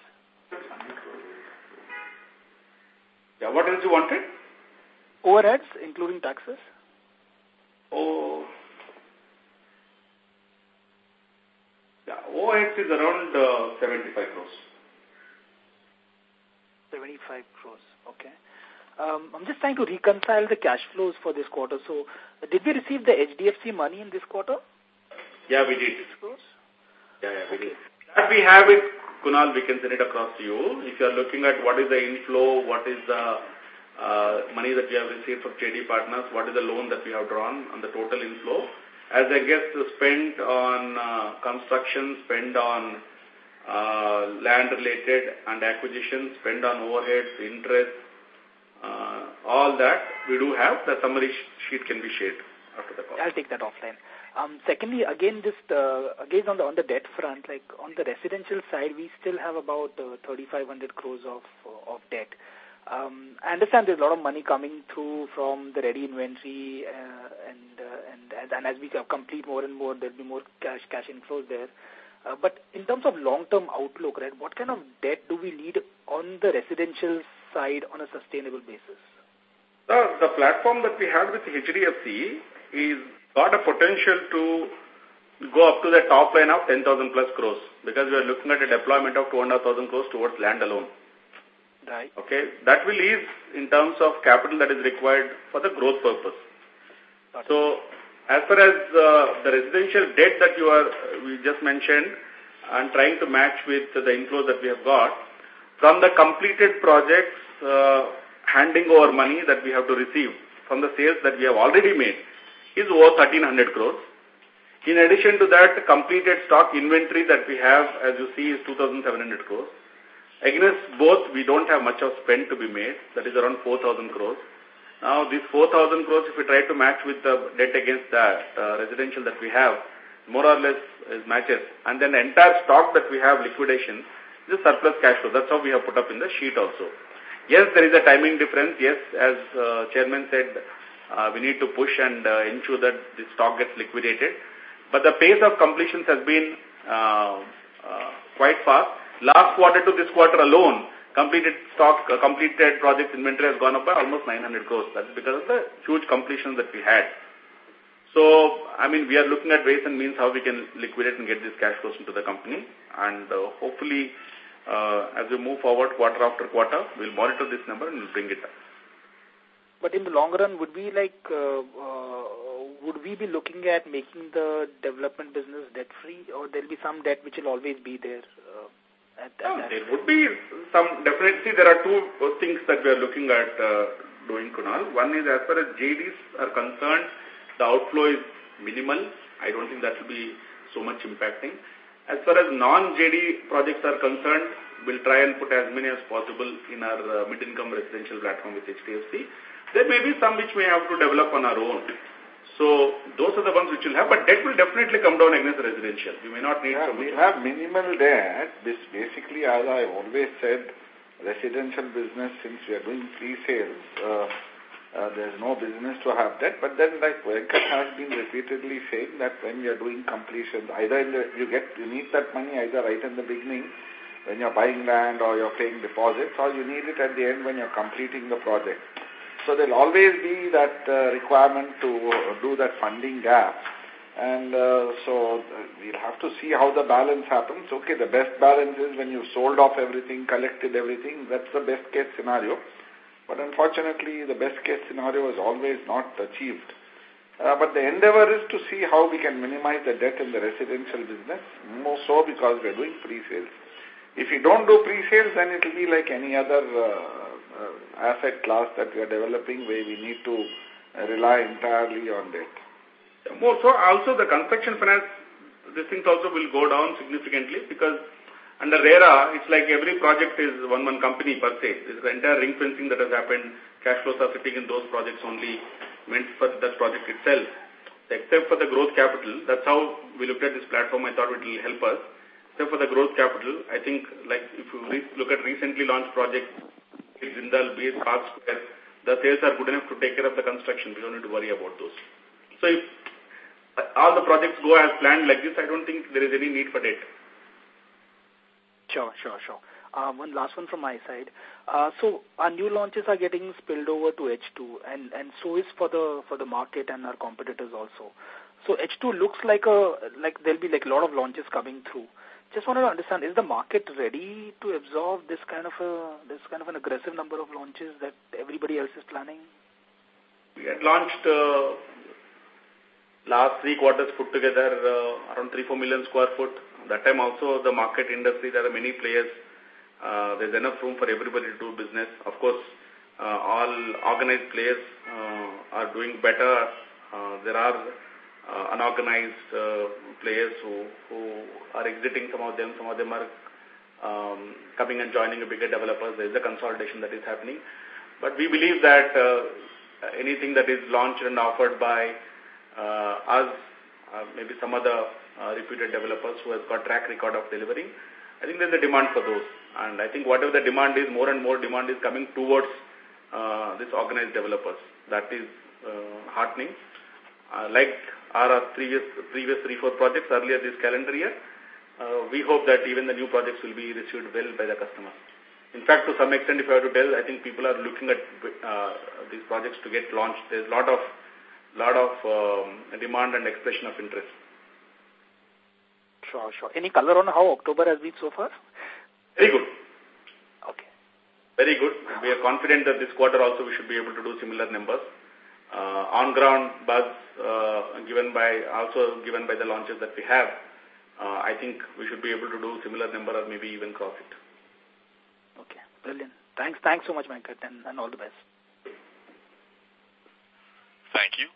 Yeah, what else you wanted? Overheads, including taxes? Oh. Yeah, overheads is around uh, 75 crores. 75 crores. Okay. Um, I'm just trying to reconcile the cash flows for this quarter. So, did we receive the HDFC money in this quarter? Yeah, we did. Yeah, yeah, we okay. did. That we have it, Kunal, we can send it across to you. If you are looking at what is the inflow, what is the uh, money that we have received from JD Partners, what is the loan that we have drawn on the total inflow, as against the spend on uh, construction, spend on uh, land-related and acquisition, spend on overheads, interest, uh, all that we do have. The summary sheet can be shared after the call. I'll take that offline. Um, secondly, again, just uh, again on the on the debt front, like on the residential side, we still have about uh, 3,500 crores of uh, of debt. Um, I understand there's a lot of money coming through from the ready inventory, uh, and, uh, and, and and as we complete more and more, there'll be more cash cash inflows there. Uh, but in terms of long-term outlook, right, what kind of debt do we need on the residential side on a sustainable basis? The, the platform that we had with HDFC is got a potential to go up to the top line of 10,000 plus crores because we are looking at a deployment of 200,000 crores towards land alone. Right. Okay. That will ease in terms of capital that is required for the growth purpose. So, as far as uh, the residential debt that you are, we just mentioned, and trying to match with the inflows that we have got, from the completed projects, uh, handing over money that we have to receive from the sales that we have already made is over 1300 crores. In addition to that, completed stock inventory that we have, as you see, is 2700 crores. Against both, we don't have much of spend to be made. That is around 4,000 crores. Now, this 4,000 crores, if we try to match with the debt against that uh, residential that we have, more or less is matches. And then the entire stock that we have liquidation is surplus cash flow. That's how we have put up in the sheet also. Yes, there is a timing difference. Yes, as uh, chairman said, uh, we need to push and uh, ensure that the stock gets liquidated. But the pace of completions has been uh, uh, quite fast. Last quarter to this quarter alone, completed stock, uh, completed project inventory has gone up by almost 900 crores. That's because of the huge completion that we had. So, I mean, we are looking at ways and means how we can liquidate and get these cash flows into the company. And uh, hopefully, uh, as we move forward quarter after quarter, we'll monitor this number and bring it up. But in the long run, would we like, uh, uh, would we be looking at making the development business debt-free or there'll be some debt which will always be there? Uh, at, at there would be some, definitely there are two things that we are looking at uh, doing, Kunal. One is as far as JDs are concerned, the outflow is minimal. I don't think that will be so much impacting. As far as non-JD projects are concerned, we'll try and put as many as possible in our uh, mid-income residential platform with HDFC. There may be some which we have to develop on our own. So those are the ones which will have, but debt will definitely come down against residential. We may not need yeah, We have minimal debt. This basically, as I always said, residential business, since we are doing pre-sales, uh, uh, there's no business to have debt. But then, like Venkat has been repeatedly saying that when you are doing completions, either in the, you get you need that money either right in the beginning when you're buying land or you're paying deposits, or you need it at the end when you're completing the project. So there'll always be that uh, requirement to uh, do that funding gap. And uh, so uh, we'll have to see how the balance happens. Okay, the best balance is when you've sold off everything, collected everything. That's the best case scenario. But unfortunately, the best case scenario is always not achieved. Uh, but the endeavor is to see how we can minimize the debt in the residential business, more so because we're doing pre-sales. If you don't do pre-sales, then it will be like any other uh, asset class that we are developing where we need to uh, rely entirely on debt. More so, also the construction finance, these things also will go down significantly because under RERA, it's like every project is one one company per se. This is the entire ring fencing that has happened. Cash flows are sitting in those projects only meant for that project itself. Except for the growth capital, that's how we looked at this platform. I thought it will help us. Except for the growth capital, I think like if you look at recently launched projects, Jindal, be it Park Square, the sales are good enough to take care of the construction. We don't need to worry about those. So if all the projects go as planned like this, I don't think there is any need for debt. Sure, sure, sure. Uh, one last one from my side. Uh, so our new launches are getting spilled over to H2, and and so is for the for the market and our competitors also. So H2 looks like a like there'll be like a lot of launches coming through. Just wanted to understand, is the market ready to absorb this kind of a this kind of an aggressive number of launches that everybody else is planning? We had launched uh, last three quarters put together uh, around 3 4 million square foot. That time also the market industry, there are many players. Uh, there's enough room for everybody to do business. Of course, uh, all organized players uh, are doing better. Uh, there are uh, unorganized uh, players who, who are exiting some of them. Some of them are um, coming and joining bigger developers. There is a consolidation that is happening. But we believe that uh, anything that is launched and offered by uh, us, uh, maybe some other uh, reputed developers who has got track record of delivering, I think there's a demand for those. And I think whatever the demand is, more and more demand is coming towards uh, organized developers. That is uh, heartening. Uh, like our previous, previous three, four projects earlier this calendar year, uh, we hope that even the new projects will be received well by the customers. In fact, to some extent, if I have to tell, I think people are looking at uh, these projects to get launched. There's a lot of, lot of um, demand and expression of interest. Sure, sure. Any color on how October has been so far? Very good. Okay. Very good. We are confident that this quarter also we should be able to do similar numbers. Uh, on-ground buzz uh, given by, also given by the launches that we have, uh, I think we should be able to do similar number or maybe even cross it. Okay, brilliant. Thanks, thanks so much, Venkat, and, and all the best. Thank you.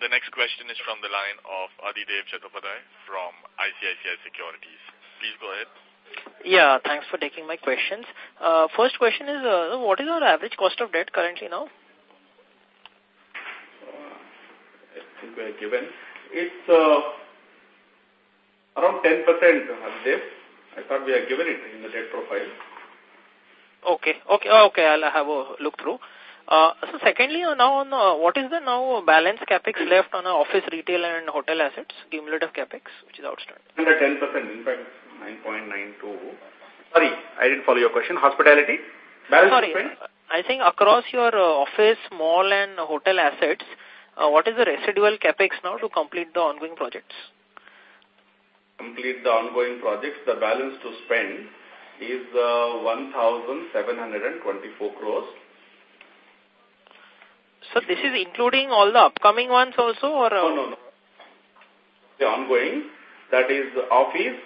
The next question is from the line of Adidev Chattopadhyay from ICICI Securities. Please go ahead. Yeah, thanks for taking my questions. Uh, first question is, uh, what is our average cost of debt currently now? I think we are given. It's uh, around 10%, Adidev. I thought we are given it in the debt profile. Okay, okay, okay, I'll have a look through. Uh, so secondly, uh, now on uh, what is the now balance capex left on uh, office, retail, and hotel assets, cumulative capex, which is outstanding? Under 10%, in fact, 9.92. Sorry, I didn't follow your question. Hospitality? Balance Sorry. I think across your uh, office, mall, and hotel assets, what is the residual capex now to complete the ongoing projects? Complete the ongoing projects. The balance to spend is uh, 1,724 crores. So this is including all the upcoming ones also, or uh, No, no, no. The ongoing, that is office,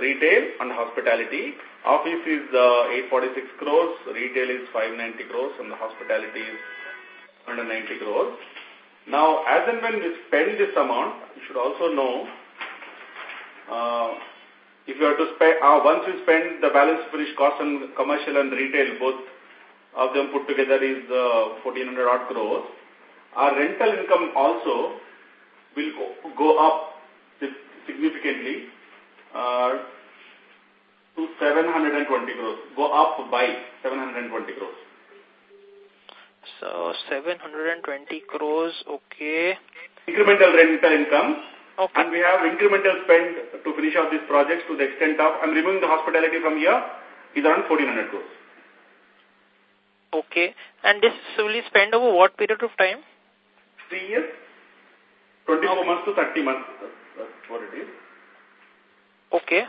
retail, and hospitality. Office is uh, 846 crores, retail is 590 crores, and the hospitality is 190 crores. Now, as and when we spend this amount, you should also know, uh, if you are to spend, uh, once you spend the balance finished cost and commercial and retail, both of them put together is uh, 1400 odd crores. Our rental income also will go, go up significantly uh, to 720 crores, go up by 720 crores. So 720 crores, okay. Incremental rental income. Okay. And we have incremental spend to finish off these projects to the extent of, I'm removing the hospitality from here, is around 1400 crores. Okay. And this will be spent over what period of time? Three years, 24 months to 30 months. That's what it is. Okay.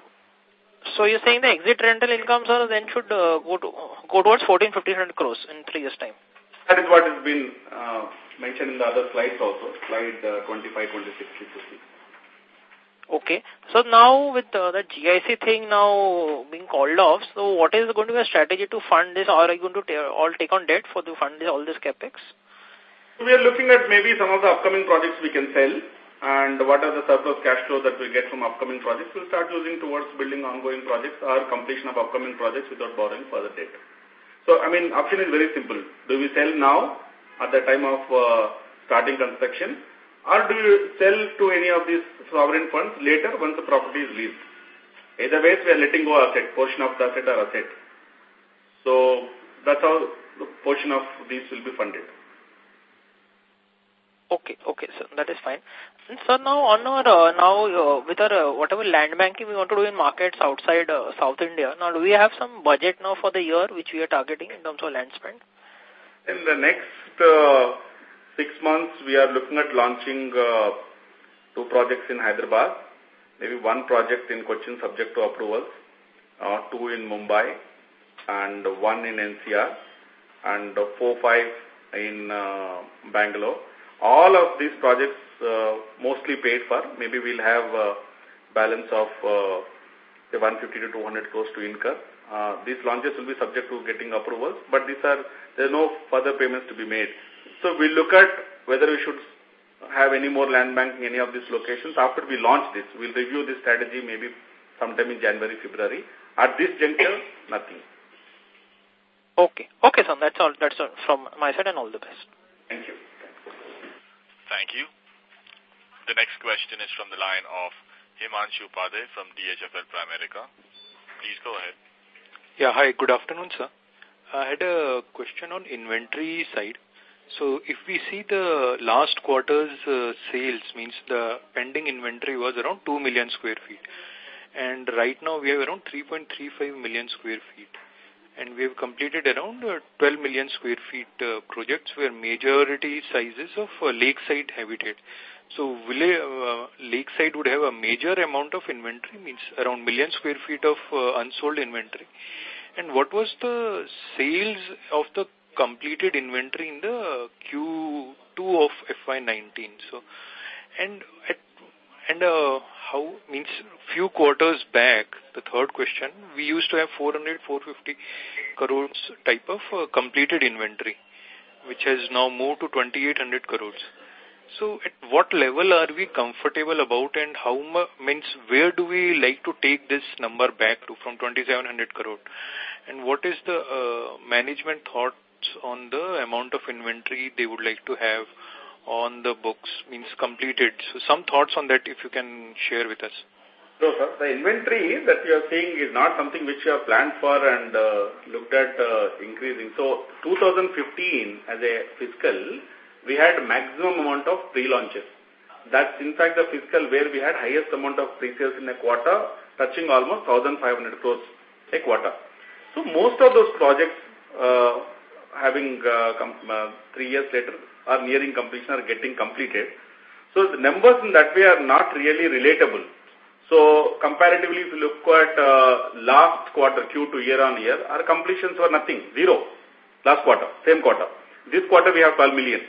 So you're saying the exit rental incomes are then should uh, go to go towards 14, 1500 crores in three years' time. That is what has been uh, mentioned in the other slides also, slide uh, 25, 26, 50. Okay. So now with uh, the GIC thing now being called off, so what is going to be a strategy to fund this? Or are you going to all take on debt for to fund this, all this capex? We are looking at maybe some of the upcoming projects we can sell and what are the surplus cash flow that we get from upcoming projects. We'll start using towards building ongoing projects or completion of upcoming projects without borrowing further debt. So, I mean, option is very simple. Do we sell now at the time of uh, starting construction or do you sell to any of these sovereign funds later once the property is leased? Either ways, we are letting go asset, portion of the asset or asset. So, that's how the portion of these will be funded. Okay, okay, so that is fine. Sir, now on our uh, now uh, with our uh, whatever land banking we want to do in markets outside uh, South India. Now, do we have some budget now for the year which we are targeting in terms of land spend? In the next uh, six months, we are looking at launching uh, two projects in Hyderabad maybe one project in Cochin subject to approvals, uh, two in Mumbai, and one in NCR, and four, five in uh, Bangalore. All of these projects mostly paid for. Maybe we'll have a balance of uh, 150 to 200 crores to incur. Uh, these launches will be subject to getting approvals, but these are there are no further payments to be made. So we'll look at whether we should have any more land bank in any of these locations. After we launch this, we'll review this strategy maybe sometime in January, February. At this juncture, nothing. Okay. Okay, sir. That's all. That's all from my side and all the best. Thank you. Thank you. The next question is from the line of Himanshu Upadhyay from DHFL Pramerica. Please go ahead. Yeah, hi. Good afternoon, sir. I had a question on inventory side. So if we see the last quarter's uh, sales, means the pending inventory was around 2 million square feet. And right now we have around 3.35 million square feet and we have completed around uh, 12 million square feet uh, projects where majority sizes of uh, lakeside habitat. So will uh, lakeside would have a major amount of inventory, means around million square feet of uh, unsold inventory. And what was the sales of the completed inventory in the Q2 of FY19? So, and at and uh, how, means few quarters back, the third question, we used to have 400, 450 crores type of uh, completed inventory, which has now moved to 2800 crores. So at what level are we comfortable about and how means where do we like to take this number back to from 2700 crore? And what is the uh, management thoughts on the amount of inventory they would like to have on the books, means completed. So some thoughts on that if you can share with us. So, sir, the inventory that you are seeing is not something which you have planned for and uh, looked at uh, increasing. So, 2015 as a fiscal, we had maximum amount of pre-launches. That's in fact the fiscal where we had highest amount of pre-sales in a quarter, touching almost 1,500 crores a quarter. So, most of those projects uh, having uh, uh, three years later are nearing completion or getting completed. So the numbers in that way are not really relatable. So comparatively, if you look at uh, last quarter, Q2 year on year, our completions were nothing, zero. Last quarter, same quarter. This quarter we have 12 million.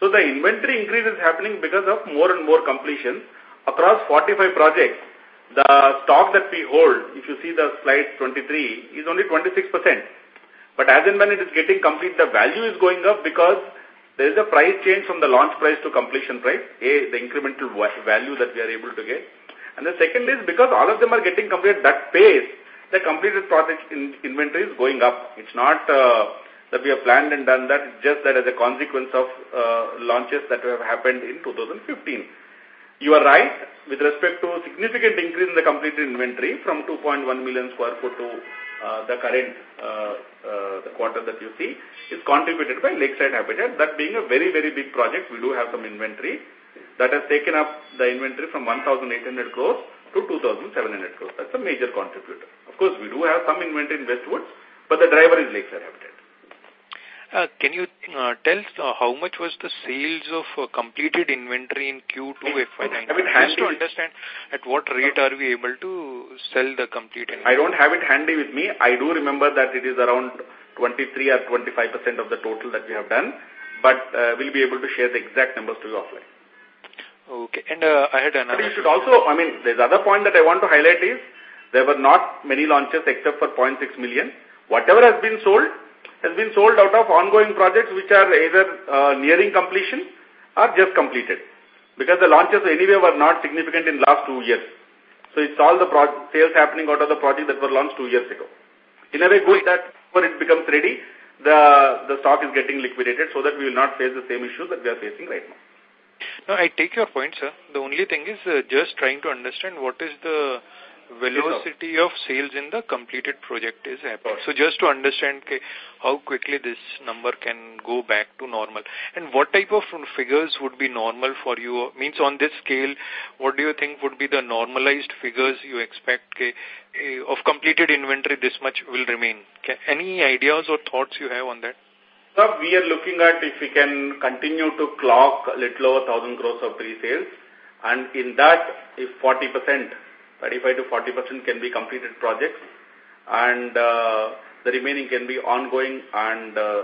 So the inventory increase is happening because of more and more completions across 45 projects. The stock that we hold, if you see the slide 23, is only 26%. But as and when it is getting complete, the value is going up because there is a price change from the launch price to completion price, A, the incremental value that we are able to get. And the second is because all of them are getting completed that pace, the completed project in inventory is going up. It's not uh, that we have planned and done that, it's just that as a consequence of uh, launches that have happened in 2015. You are right with respect to significant increase in the completed inventory from 2.1 million square foot to uh, the current uh, uh, the quarter that you see is contributed by Lakeside Habitat. That being a very, very big project, we do have some inventory that has taken up the inventory from 1,800 crores to 2,700 crores. That's a major contributor. Of course, we do have some inventory in Westwoods, but the driver is Lakeside Habitat. Uh, can you uh, tell uh, how much was the sales of uh, completed inventory in Q2 FY19? Just to understand at what rate are we able to sell the complete inventory? I don't have it handy with me. I do remember that it is around 23 or 25% of the total that we have done, but uh, we'll be able to share the exact numbers to you offline. Okay, and uh, I had another... But you should also, I mean, there's other point that I want to highlight is there were not many launches except for 0.6 million. Whatever has been sold, has been sold out of ongoing projects which are either uh, nearing completion or just completed. Because the launches anyway were not significant in last two years. So it's all the sales happening out of the project that were launched two years ago. In a way, good that when it becomes ready, the, the stock is getting liquidated so that we will not face the same issues that we are facing right now. No, I take your point, sir. The only thing is uh, just trying to understand what is the velocity of sales in the completed project is happening. So just to understand how quickly this number can go back to normal. And what type of figures would be normal for you? Means on this scale, what do you think would be the normalized figures you expect eh, of completed inventory this much will remain? Any ideas or thoughts you have on that? We are looking at if we can continue to clock a little over 1,000 crores of pre-sales And in that, if 40%, 35 to 40% can be completed projects, and uh, the remaining can be ongoing and uh,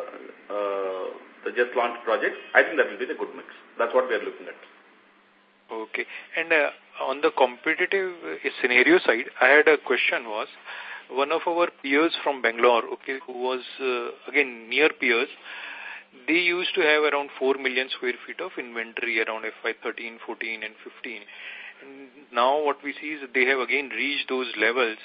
uh, the just launched projects, I think that will be the good mix. That's what we are looking at. Okay. And uh, on the competitive uh, scenario side, I had a question was, one of our peers from Bangalore, okay, who was, again, near peers, they used to have around 4 million square feet of inventory around FY 13, 14 and 15. Now what we see is that they have again reached those levels,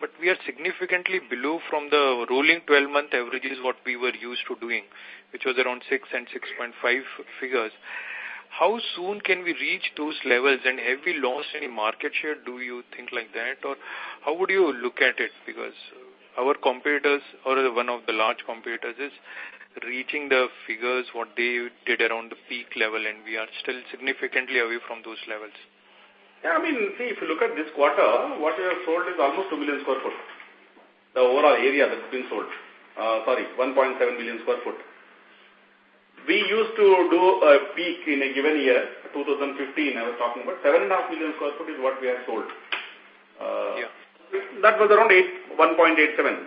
but we are significantly below from the rolling 12-month averages what we were used to doing, which was around 6 and 6.5 figures. How soon can we reach those levels and have we lost any market share? Do you think like that or how would you look at it? Because our competitors or one of the large competitors is reaching the figures what they did around the peak level and we are still significantly away from those levels. Yeah, I mean, see, if you look at this quarter, what we have sold is almost 2 million square foot. The overall area that's been sold. Uh, sorry, 1.7 million square foot. We used to do a peak in a given year, 2015, I was talking about, 7.5 million square foot is what we have sold. Uh, yeah. That was around 1.87.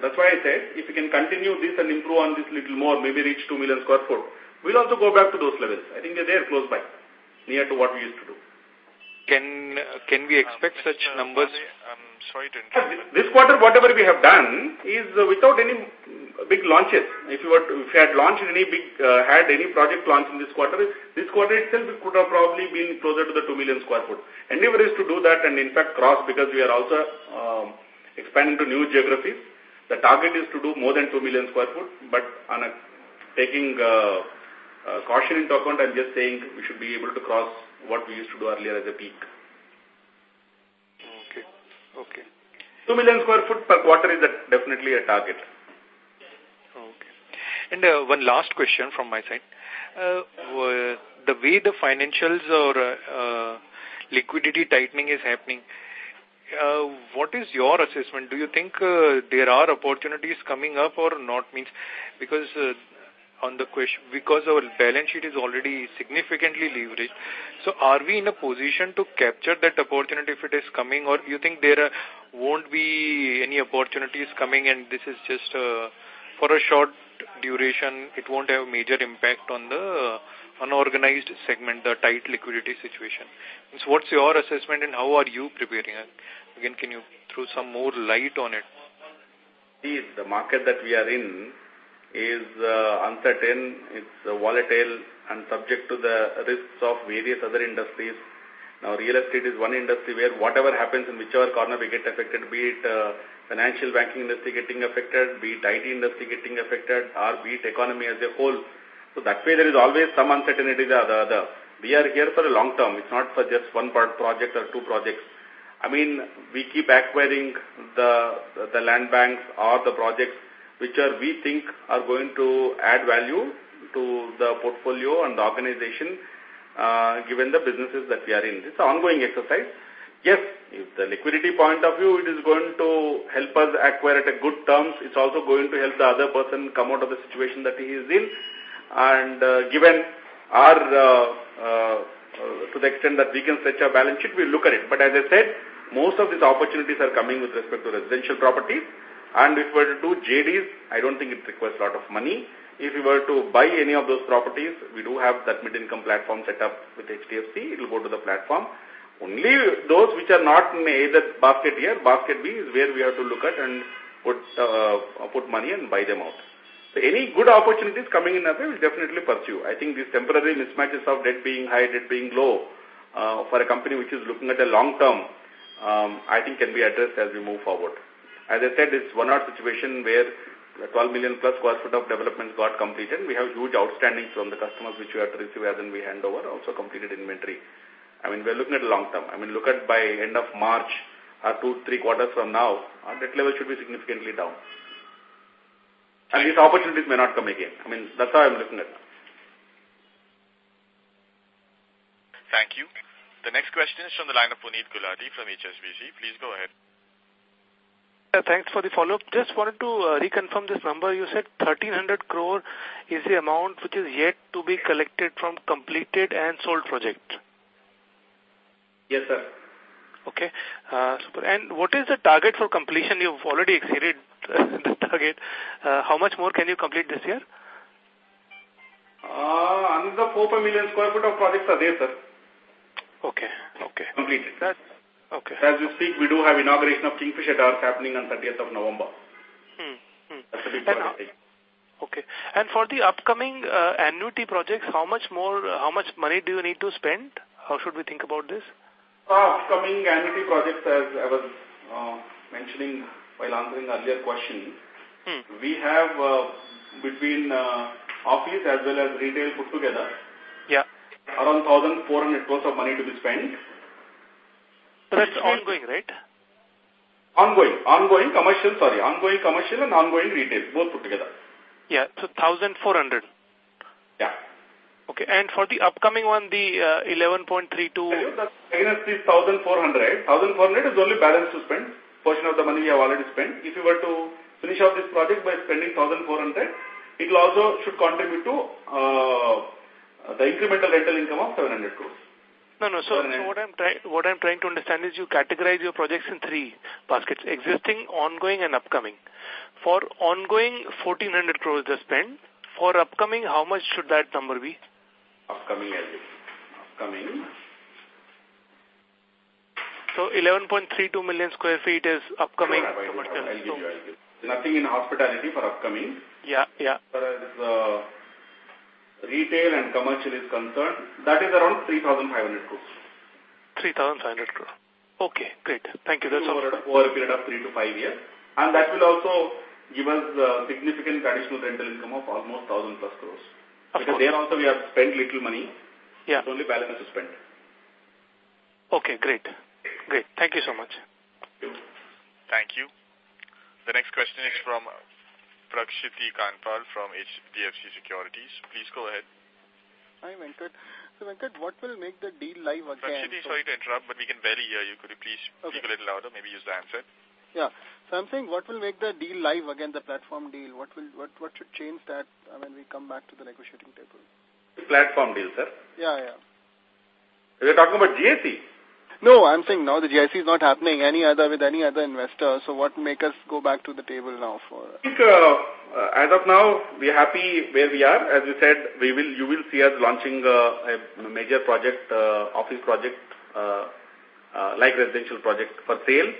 That's why I said, if we can continue this and improve on this little more, maybe reach 2 million square foot, we'll also go back to those levels. I think they're there close by, near to what we used to do. Can can we expect such numbers? I'm sorry to interrupt. This quarter, whatever we have done is without any big launches. If you were to, if you had launched any big uh, had any project launch in this quarter, this quarter itself could have probably been closer to the 2 million square foot. Endeavor is to do that and in fact cross because we are also um, expanding to new geographies. The target is to do more than 2 million square foot, but on a, taking uh, uh, caution into account, I'm just saying we should be able to cross what we used to do earlier as a peak. Okay. Okay. 2 million square foot per quarter is a, definitely a target. Okay. And uh, one last question from my side. Uh, the way the financials or uh, uh, liquidity tightening is happening, uh, what is your assessment? Do you think uh, there are opportunities coming up or not? Means because uh, on the question because our balance sheet is already significantly leveraged. So are we in a position to capture that opportunity if it is coming or you think there uh, won't be any opportunities coming and this is just uh, for a short duration, it won't have major impact on the unorganized segment, the tight liquidity situation. So what's your assessment and how are you preparing? Again, can you throw some more light on it? See, the market that we are in is uh, uncertain, it's uh, volatile and subject to the risks of various other industries. Now, real estate is one industry where whatever happens in whichever corner we get affected, be it uh, financial banking industry getting affected, be it IT industry getting affected, or be it economy as a whole. So that way there is always some uncertainty the other. We are here for a long term. It's not for just one part project or two projects. I mean, we keep acquiring the, the land banks or the projects which are we think are going to add value to the portfolio and the organization uh, given the businesses that we are in. It's an ongoing exercise. Yes, if the liquidity point of view, it is going to help us acquire at a good terms. It's also going to help the other person come out of the situation that he is in. And uh, given our, uh, uh, to the extent that we can stretch our balance sheet, we'll look at it. But as I said, most of these opportunities are coming with respect to residential properties. And if we were to do JDs, I don't think it requires a lot of money. If we were to buy any of those properties, we do have that mid-income platform set up with HDFC. It will go to the platform. Only those which are not in either basket here, basket B is where we have to look at and put uh, put money and buy them out. So any good opportunities coming in way will definitely pursue. I think these temporary mismatches of debt being high, debt being low, uh, for a company which is looking at a long term, um, I think can be addressed as we move forward. As I said, it's one odd situation where 12 million plus square foot of developments got completed. We have huge outstandings from the customers which we have to receive as and we hand over, also completed inventory. I mean, we're looking at long term. I mean, look at by end of March or two, three quarters from now, our debt level should be significantly down. And these opportunities may not come again. I mean, that's how I'm looking at it. Thank you. The next question is from the line of Puneet Gulati from HSBC. Please go ahead. Uh, thanks for the follow-up. Just wanted to uh, reconfirm this number. You said 1300 crore is the amount which is yet to be collected from completed and sold project. Yes, sir. Okay, uh, super. And what is the target for completion? You've already exceeded the target. Uh, how much more can you complete this year? Uh, another 4 per square foot of projects are there, sir. Okay, okay. Completed. That's, okay. As we speak, we do have inauguration of Kingfisher Towers happening on 30th of November. Hmm, hmm. That's a big project. Okay. And for the upcoming uh, annuity projects, how much more, uh, how much money do you need to spend? How should we think about this? Uh, upcoming annuity projects, as I was uh, mentioning while answering earlier question, Hmm. we have uh, between uh, office as well as retail put together Yeah. around 1,400 crores of money to be spent. So that's ongoing, right? Ongoing, ongoing commercial, sorry, ongoing commercial and ongoing retail, both put together. Yeah, so 1,400. Yeah. Okay, and for the upcoming one, the uh, 11.32... Against this 1,400, 1,400 is only balance to spend. Portion of the money we have already spent. If you were to finish off this project by spending 1,400, it will also should contribute to uh, the incremental rental income of 700 crores. No, no. So, so what I'm trying what I'm trying to understand is you categorize your projects in three baskets: existing, ongoing, and upcoming. For ongoing, 1,400 crores the spend. For upcoming, how much should that number be? Upcoming, I'll give. Upcoming. So 11.32 million square feet is upcoming Sure, I'll give you, commercial. I'll give you, I'll give. Nothing in hospitality for upcoming. yeah, yeah. As far as uh, retail and commercial is concerned, that is around 3,500 crores. 3,500 crores. Okay, great. Thank you. That's all. over, over a period of three to five years. And that will also give us uh, significant additional rental income of almost 1,000 plus crores. Of because course. there also we have spent little money. Yeah. It's only balance to spend. Okay, great. Great. Thank you so much. Thank you. The next question is from Parikshit Kandpal from HDFC Securities. Please go ahead. Hi, Venkat. So, Venkat, what will make the deal live again? Parikshit, So- sorry to interrupt, but we can barely hear you. Could you please Okay. speak a little louder? Maybe use the handset. Yeah. So I'm saying what will make the deal live again, the platform deal? What will what what should change that uh, when we come back to the negotiating table? Platform deal, sir. Yeah, yeah. We are talking about GIC. No, I'm saying now the GIC is not happening any other with any other investor. So what make us go back to the table now for? I think uh, as of now, we are happy where we are. As you said, we will you will see us launching uh, a major project, uh, office project, uh, uh, like residential project for sale.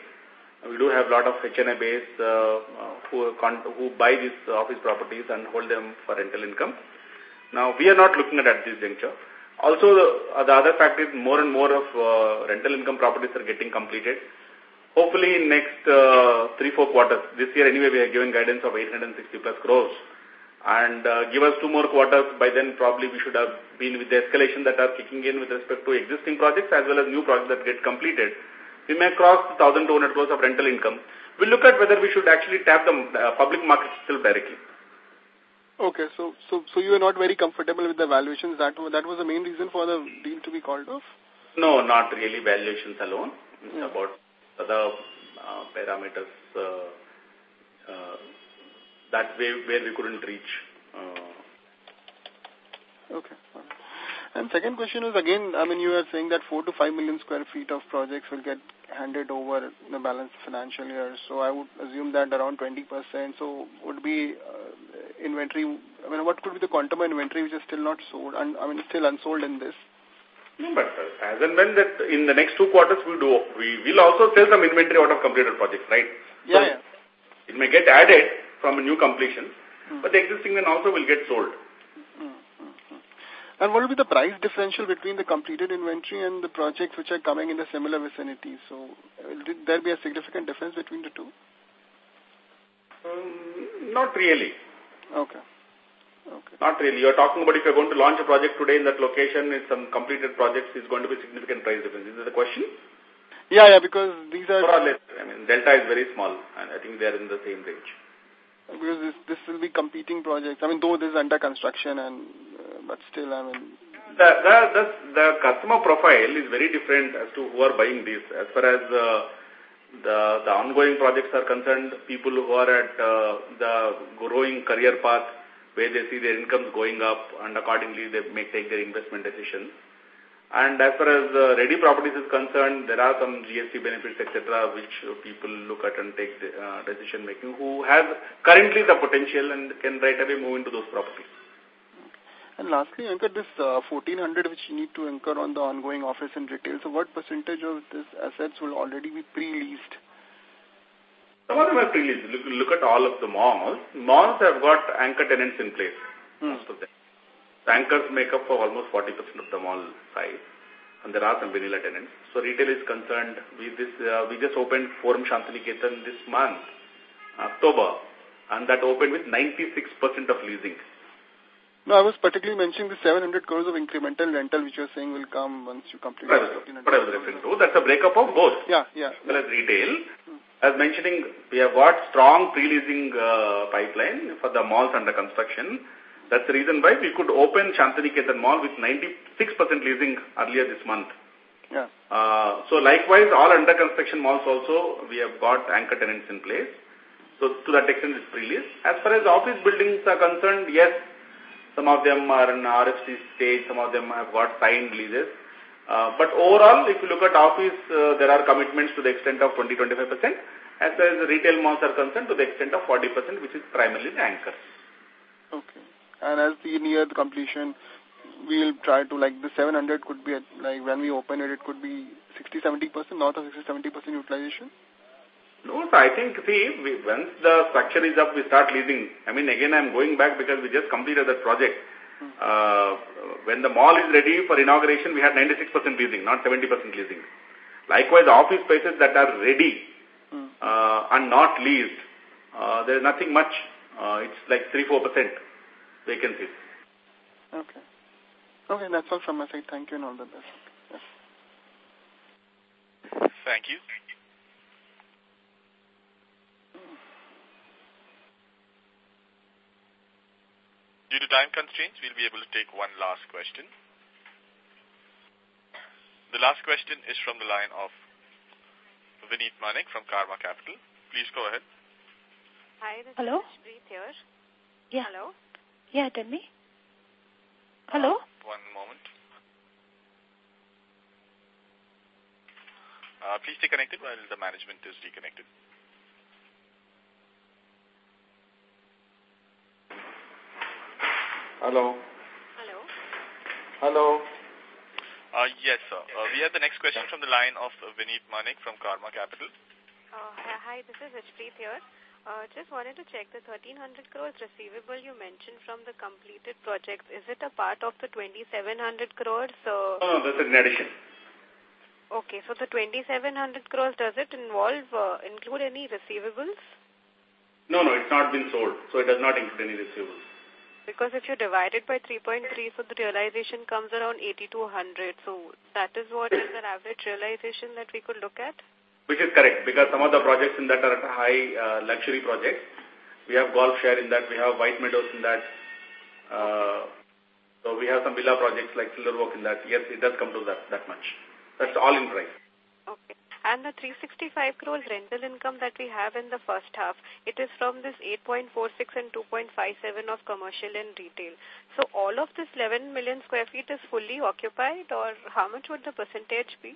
We do have a lot of HNI base uh, uh, who, who buy these office properties and hold them for rental income. Now, we are not looking at at this juncture. Also, the, uh, the other fact is more and more of uh, rental income properties are getting completed. Hopefully, in next uh, three, four quarters, this year anyway, we are given guidance of 860 plus crores. And give us two more quarters, by then probably we should have been with the escalation that are kicking in with respect to existing projects as well as new projects that get completed. We may cross 1,200 crores of rental income. We'll look at whether we should actually tap the public market still directly. Okay, so so so you are not very comfortable with the valuations. That that was the main reason for the deal to be called off. No, not really valuations alone. It's Yeah. about other uh, parameters uh, uh, that way where we couldn't reach. Uh, Okay. And second question is again, I mean, you are saying that 4 to 5 million square feet of projects will get handed over in the balance financial year. So I would assume that around 20%. So would be uh, inventory, I mean, what could be the quantum of inventory which is still not sold, and I mean, still unsold in this? no, but uh, as and when that in the next two quarters we do, we will also sell some inventory out of completed projects, right? Yeah, So yeah. It may get added from a new completion, but the existing one also will get sold. And what will be the price differential between the completed inventory and the projects which are coming in the similar vicinity? So will there be a significant difference between the two? Um, not really. Okay. Okay. Not really. You're talking about if you're going to launch a project today in that location, it's some completed projects, is going to be significant price difference. Is that the question? Yeah, yeah, because these are More or less. I mean, delta is very small, and I think they are in the same range. because this this will be competing projects. I mean, though this is under construction, and uh, but still, I mean, The, the, the, the customer profile is very different as to who are buying these. As far as uh, the, the ongoing projects are concerned, people who are at uh, the growing career path where they see their incomes going up and accordingly they may take their investment decisions. And as far as uh, ready properties is concerned, there are some GST benefits, etc., which people look at and take uh, decision making who have currently the potential and can right away move into those properties. And lastly, Venkat, this uh, 1400 which you need to incur on the ongoing office and retail, so what percentage of this assets will already be pre-leased? Some of them are pre-leased. Look, look at all of the malls. Malls have got anchor tenants in place, hmm. most of them. The anchors make up for almost 40% of the mall size. And there are some vanilla tenants. So retail is concerned. We this uh, we just opened Forum Shantiniketan this month, October, and that opened with 96% of leasing. No, I was particularly mentioning the 700 crores of incremental rental which you're saying will come once you complete what what I was referring to. That's a breakup of both. Yeah, yeah. As well as retail. Hmm. As mentioning, we have got strong pre-leasing uh, pipeline for the malls under construction. That's the reason why we could open Shantiniketan Mall with 96% leasing earlier this month. Yeah. Uh, so likewise, all under construction malls also, we have got anchor tenants in place. So to that extent, it's pre-leased. As far as office buildings are concerned, yes, some of them are in RFC stage, some of them have got signed leases. Uh, but overall, if you look at office, uh, there are commitments to the extent of 20-25%. As far as the retail malls are concerned, to the extent of 40%, which is primarily the anchors. Okay. And as the near the completion, we'll try to like the 700 could be at, like when we open it, it could be 60 70 percent, north of 60 70 percent utilization. No, so I think see we, once the structure is up, we start leasing. I mean, again, I'm going back because we just completed that project. Uh, when the mall is ready for inauguration, we had 96% leasing, not 70% leasing. Likewise, office spaces that are ready uh, and not leased, uh, there's nothing much. Uh, it's like 3-4% vacancies. Okay. Okay, that's all from my side. Thank you and all the best. Yes. Thank you. Due to time constraints, we'll be able to take one last question. The last question is from the line of Vineet Manik from Karma Capital. Please go ahead. Hi, this Hello? is Preet here. Yeah. Hello? Yeah, tell me. Hello? Uh, one moment. Uh, please stay connected while the management is reconnected. Hello. Hello. Hello. Uh, yes, sir. Uh, we have the next question from the line of Vineet Manik from Karma Capital. Uh, hi, this is Harpreet here. Uh, just wanted to check the 1300 crores receivable you mentioned from the completed projects. Is it a part of the 2700 crores? Uh, no, that's in addition. Okay, so the 2700 crores, does it involve, uh, include any receivables? No, no, it's not been sold, so it does not include any receivables. Because if you divide it by 3.3, so the realization comes around 8200. So that is what is the average realization that we could look at? Which is correct, because some of the projects in that are high uh, luxury projects. We have Golfshire in that, we have White Meadows in that. Uh, so we have some villa projects like Silver Oak in that. Yes, it does come to that, that much. That's all in price. Okay. And the 365 crores rental income that we have in the first half, it is from this 8.46 and 2.57 of commercial and retail. So all of this 11 million square feet is fully occupied or how much would the percentage be?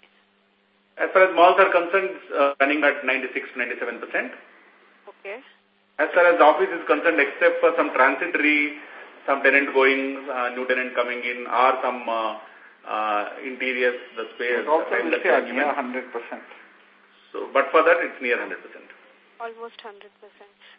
As far as malls are concerned, uh, running at 96 97%. Okay. As far as the office is concerned, except for some transitory, some tenant going, uh, new tenant coming in, or some uh, uh, interiors, the space. It also will say near 100%. So, but for that, it's near 100%. Almost 100%.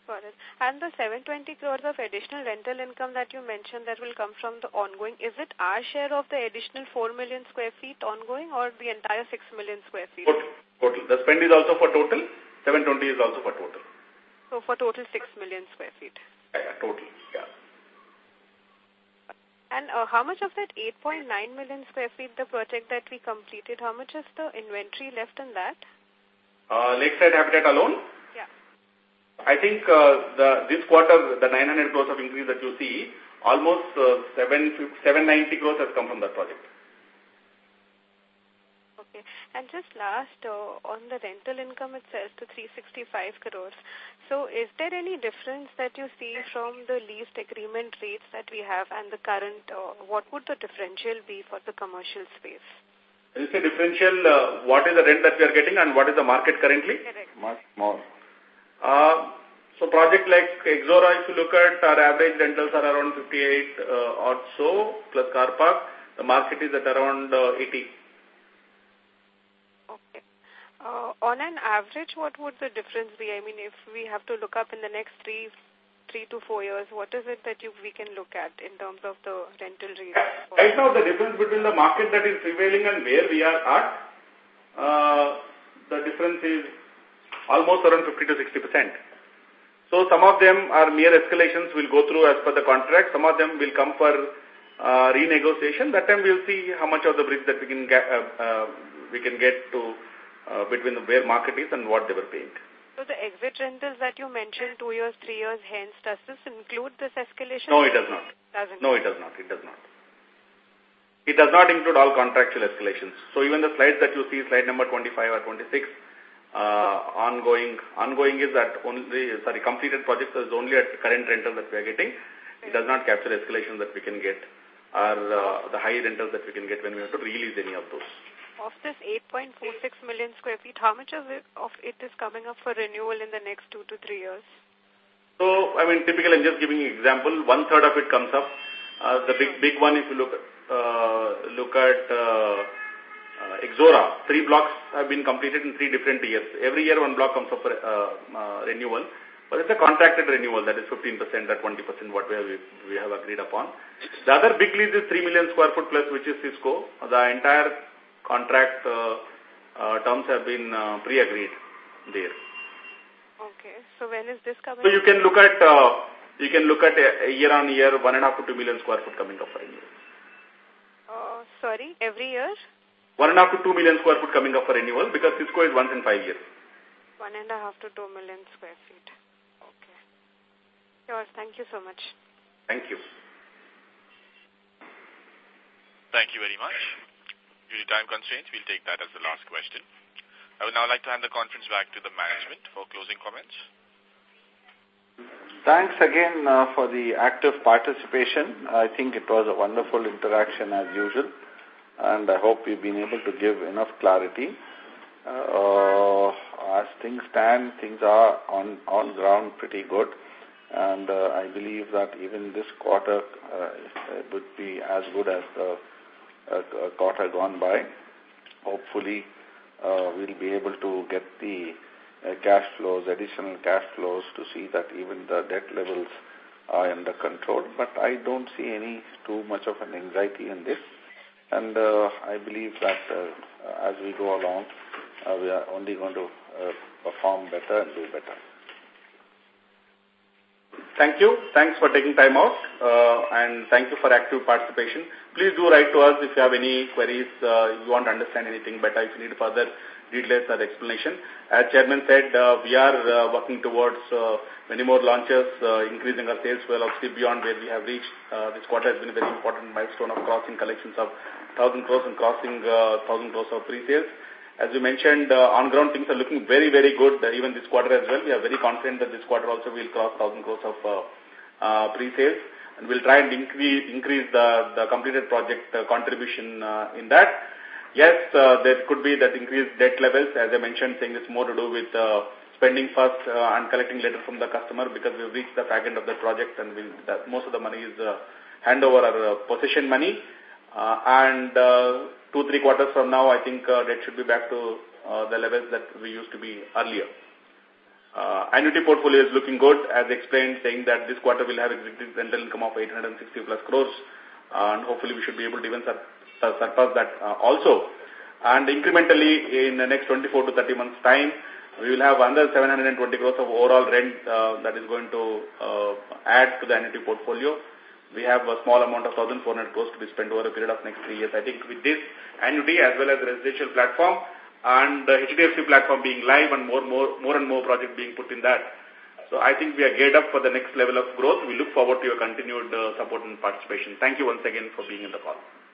Got it. And the 720 crores of additional rental income that you mentioned that will come from the ongoing, is it our share of the additional 4 million square feet ongoing or the entire 6 million square feet? Total. total. The spend is also for total. 720 is also for total. So for total 6 million square feet? Yeah, total. And uh, how much of that 8.9 million square feet, the project that we completed, how much is the inventory left in that? Uh, Lakeside Habitat alone? Yeah. I think uh, the this quarter, the 900 crores of increase that you see, almost uh, 7, 790 crores has come from that project. Okay. And just last, uh, on the rental income itself to 365 crores. So is there any difference that you see from the leased agreement rates that we have and the current, uh, what would the differential be for the commercial space? When you say differential, uh, what is the rent that we are getting and what is the market currently? Correct. Much more. Uh, so project like Exora, if you look at our average rentals are around 58 uh, or so plus car park. The market is at around uh, 80. Uh, on an average, what would the difference be? I mean, if we have to look up in the next three, three to four years, what is it that you, we can look at in terms of the rental rate? Right now, the difference between the market that is prevailing and where we are at, uh, the difference is almost around 50 to 60 percent. So some of them are mere escalations will go through as per the contract. Some of them will come for uh, renegotiation. That time we'll see how much of the bridge that we can get, uh, uh, we can get to uh, between the where market is and what they were paying. So the exit rentals that you mentioned two years, three years hence, does this include this escalation? No, it does not. Doesn't. No, it does not. It does not. It does not include all contractual escalations. So even the slides that you see, slide number 25 or 26, uh, ongoing ongoing is that only, sorry, completed projects is only at current rental that we are getting. It does not capture escalations that we can get or uh, the high rentals that we can get when we have to release any of those. Of this 8.46 million square feet, how much of it, of it is coming up for renewal in the next two to three years? So, I mean, typically, I'm just giving you an example. One third of it comes up. Uh, the big big one, if you look uh, look at uh, uh, Exora, three blocks have been completed in three different years. Every year, one block comes up for uh, uh, renewal. But it's a contracted renewal, that is 15%, or 20% what we have, we have agreed upon. The other big lease is 3 million square foot plus, which is Cisco. The entire contract uh, uh, terms have been uh, pre-agreed there. Okay. So when is this coming? So you can look at uh, you can look at a, a year on year one and a half to two million square foot coming up for renewal. Uh, sorry, every year? One and a half to two million square foot coming up for renewal because Cisco is once in five years. One and a half to two million square feet. Okay. Sure. Thank you so much. Thank you. Thank you very much. Due to time constraints, we'll take that as the last question. I would now like to hand the conference back to the management for closing comments. Thanks again uh, for the active participation. I think it was a wonderful interaction as usual, and I hope we've been able to give enough clarity. Uh, as things stand, things are on, on ground pretty good, and uh, I believe that even this quarter uh, would be as good as the uh, quarter gone by. Hopefully, uh, we'll be able to get the uh, cash flows, additional cash flows to see that even the debt levels are under control. But I don't see any too much of an anxiety in this. And uh, I believe that uh, as we go along, uh, we are only going to uh, perform better and do better. Thank you. Thanks for taking time out uh, and thank you for active participation. Please do write to us if you have any queries, uh, you want to understand anything better, if you need further details or explanation. As Chairman said, uh, we are working towards many more launches, increasing our sales well, beyond where we have reached. This quarter has been a very important milestone of crossing collections of 1,000 crores and crossing uh, 1,000 crores of pre-sales. As you mentioned, uh, on-ground things are looking very, very good, uh, even this quarter as well. We are very confident that this quarter also will cross 1,000 crores of uh, uh, pre-sales. And we'll try and increase, increase the, the completed project uh, contribution uh, in that. Yes, uh, there could be that increased debt levels, as I mentioned, saying it's more to do with uh, spending first uh, and collecting later from the customer because we've reached the fag end of the project and we'll, that most of the money is uh, handover or uh, possession money. Uh, and uh, two, three quarters from now, I think uh, debt should be back to uh, the levels that we used to be earlier. Uh, annuity portfolio is looking good, as explained, saying that this quarter will have executed rental income of 860 plus crores, and hopefully we should be able to even sur surpass that uh, also. And incrementally, in the next 24 to 30 months' time, we will have another 720 crores of overall rent uh, that is going to uh, add to the annuity portfolio. We have a small amount of 1,400 crores to be spent over a period of next three years. I think with this annuity as well as the residential platform, and the HDFC platform being live and more, more, more and more projects being put in that. So I think we are geared up for the next level of growth. We look forward to your continued uh, support and participation. Thank you once again for being in the call.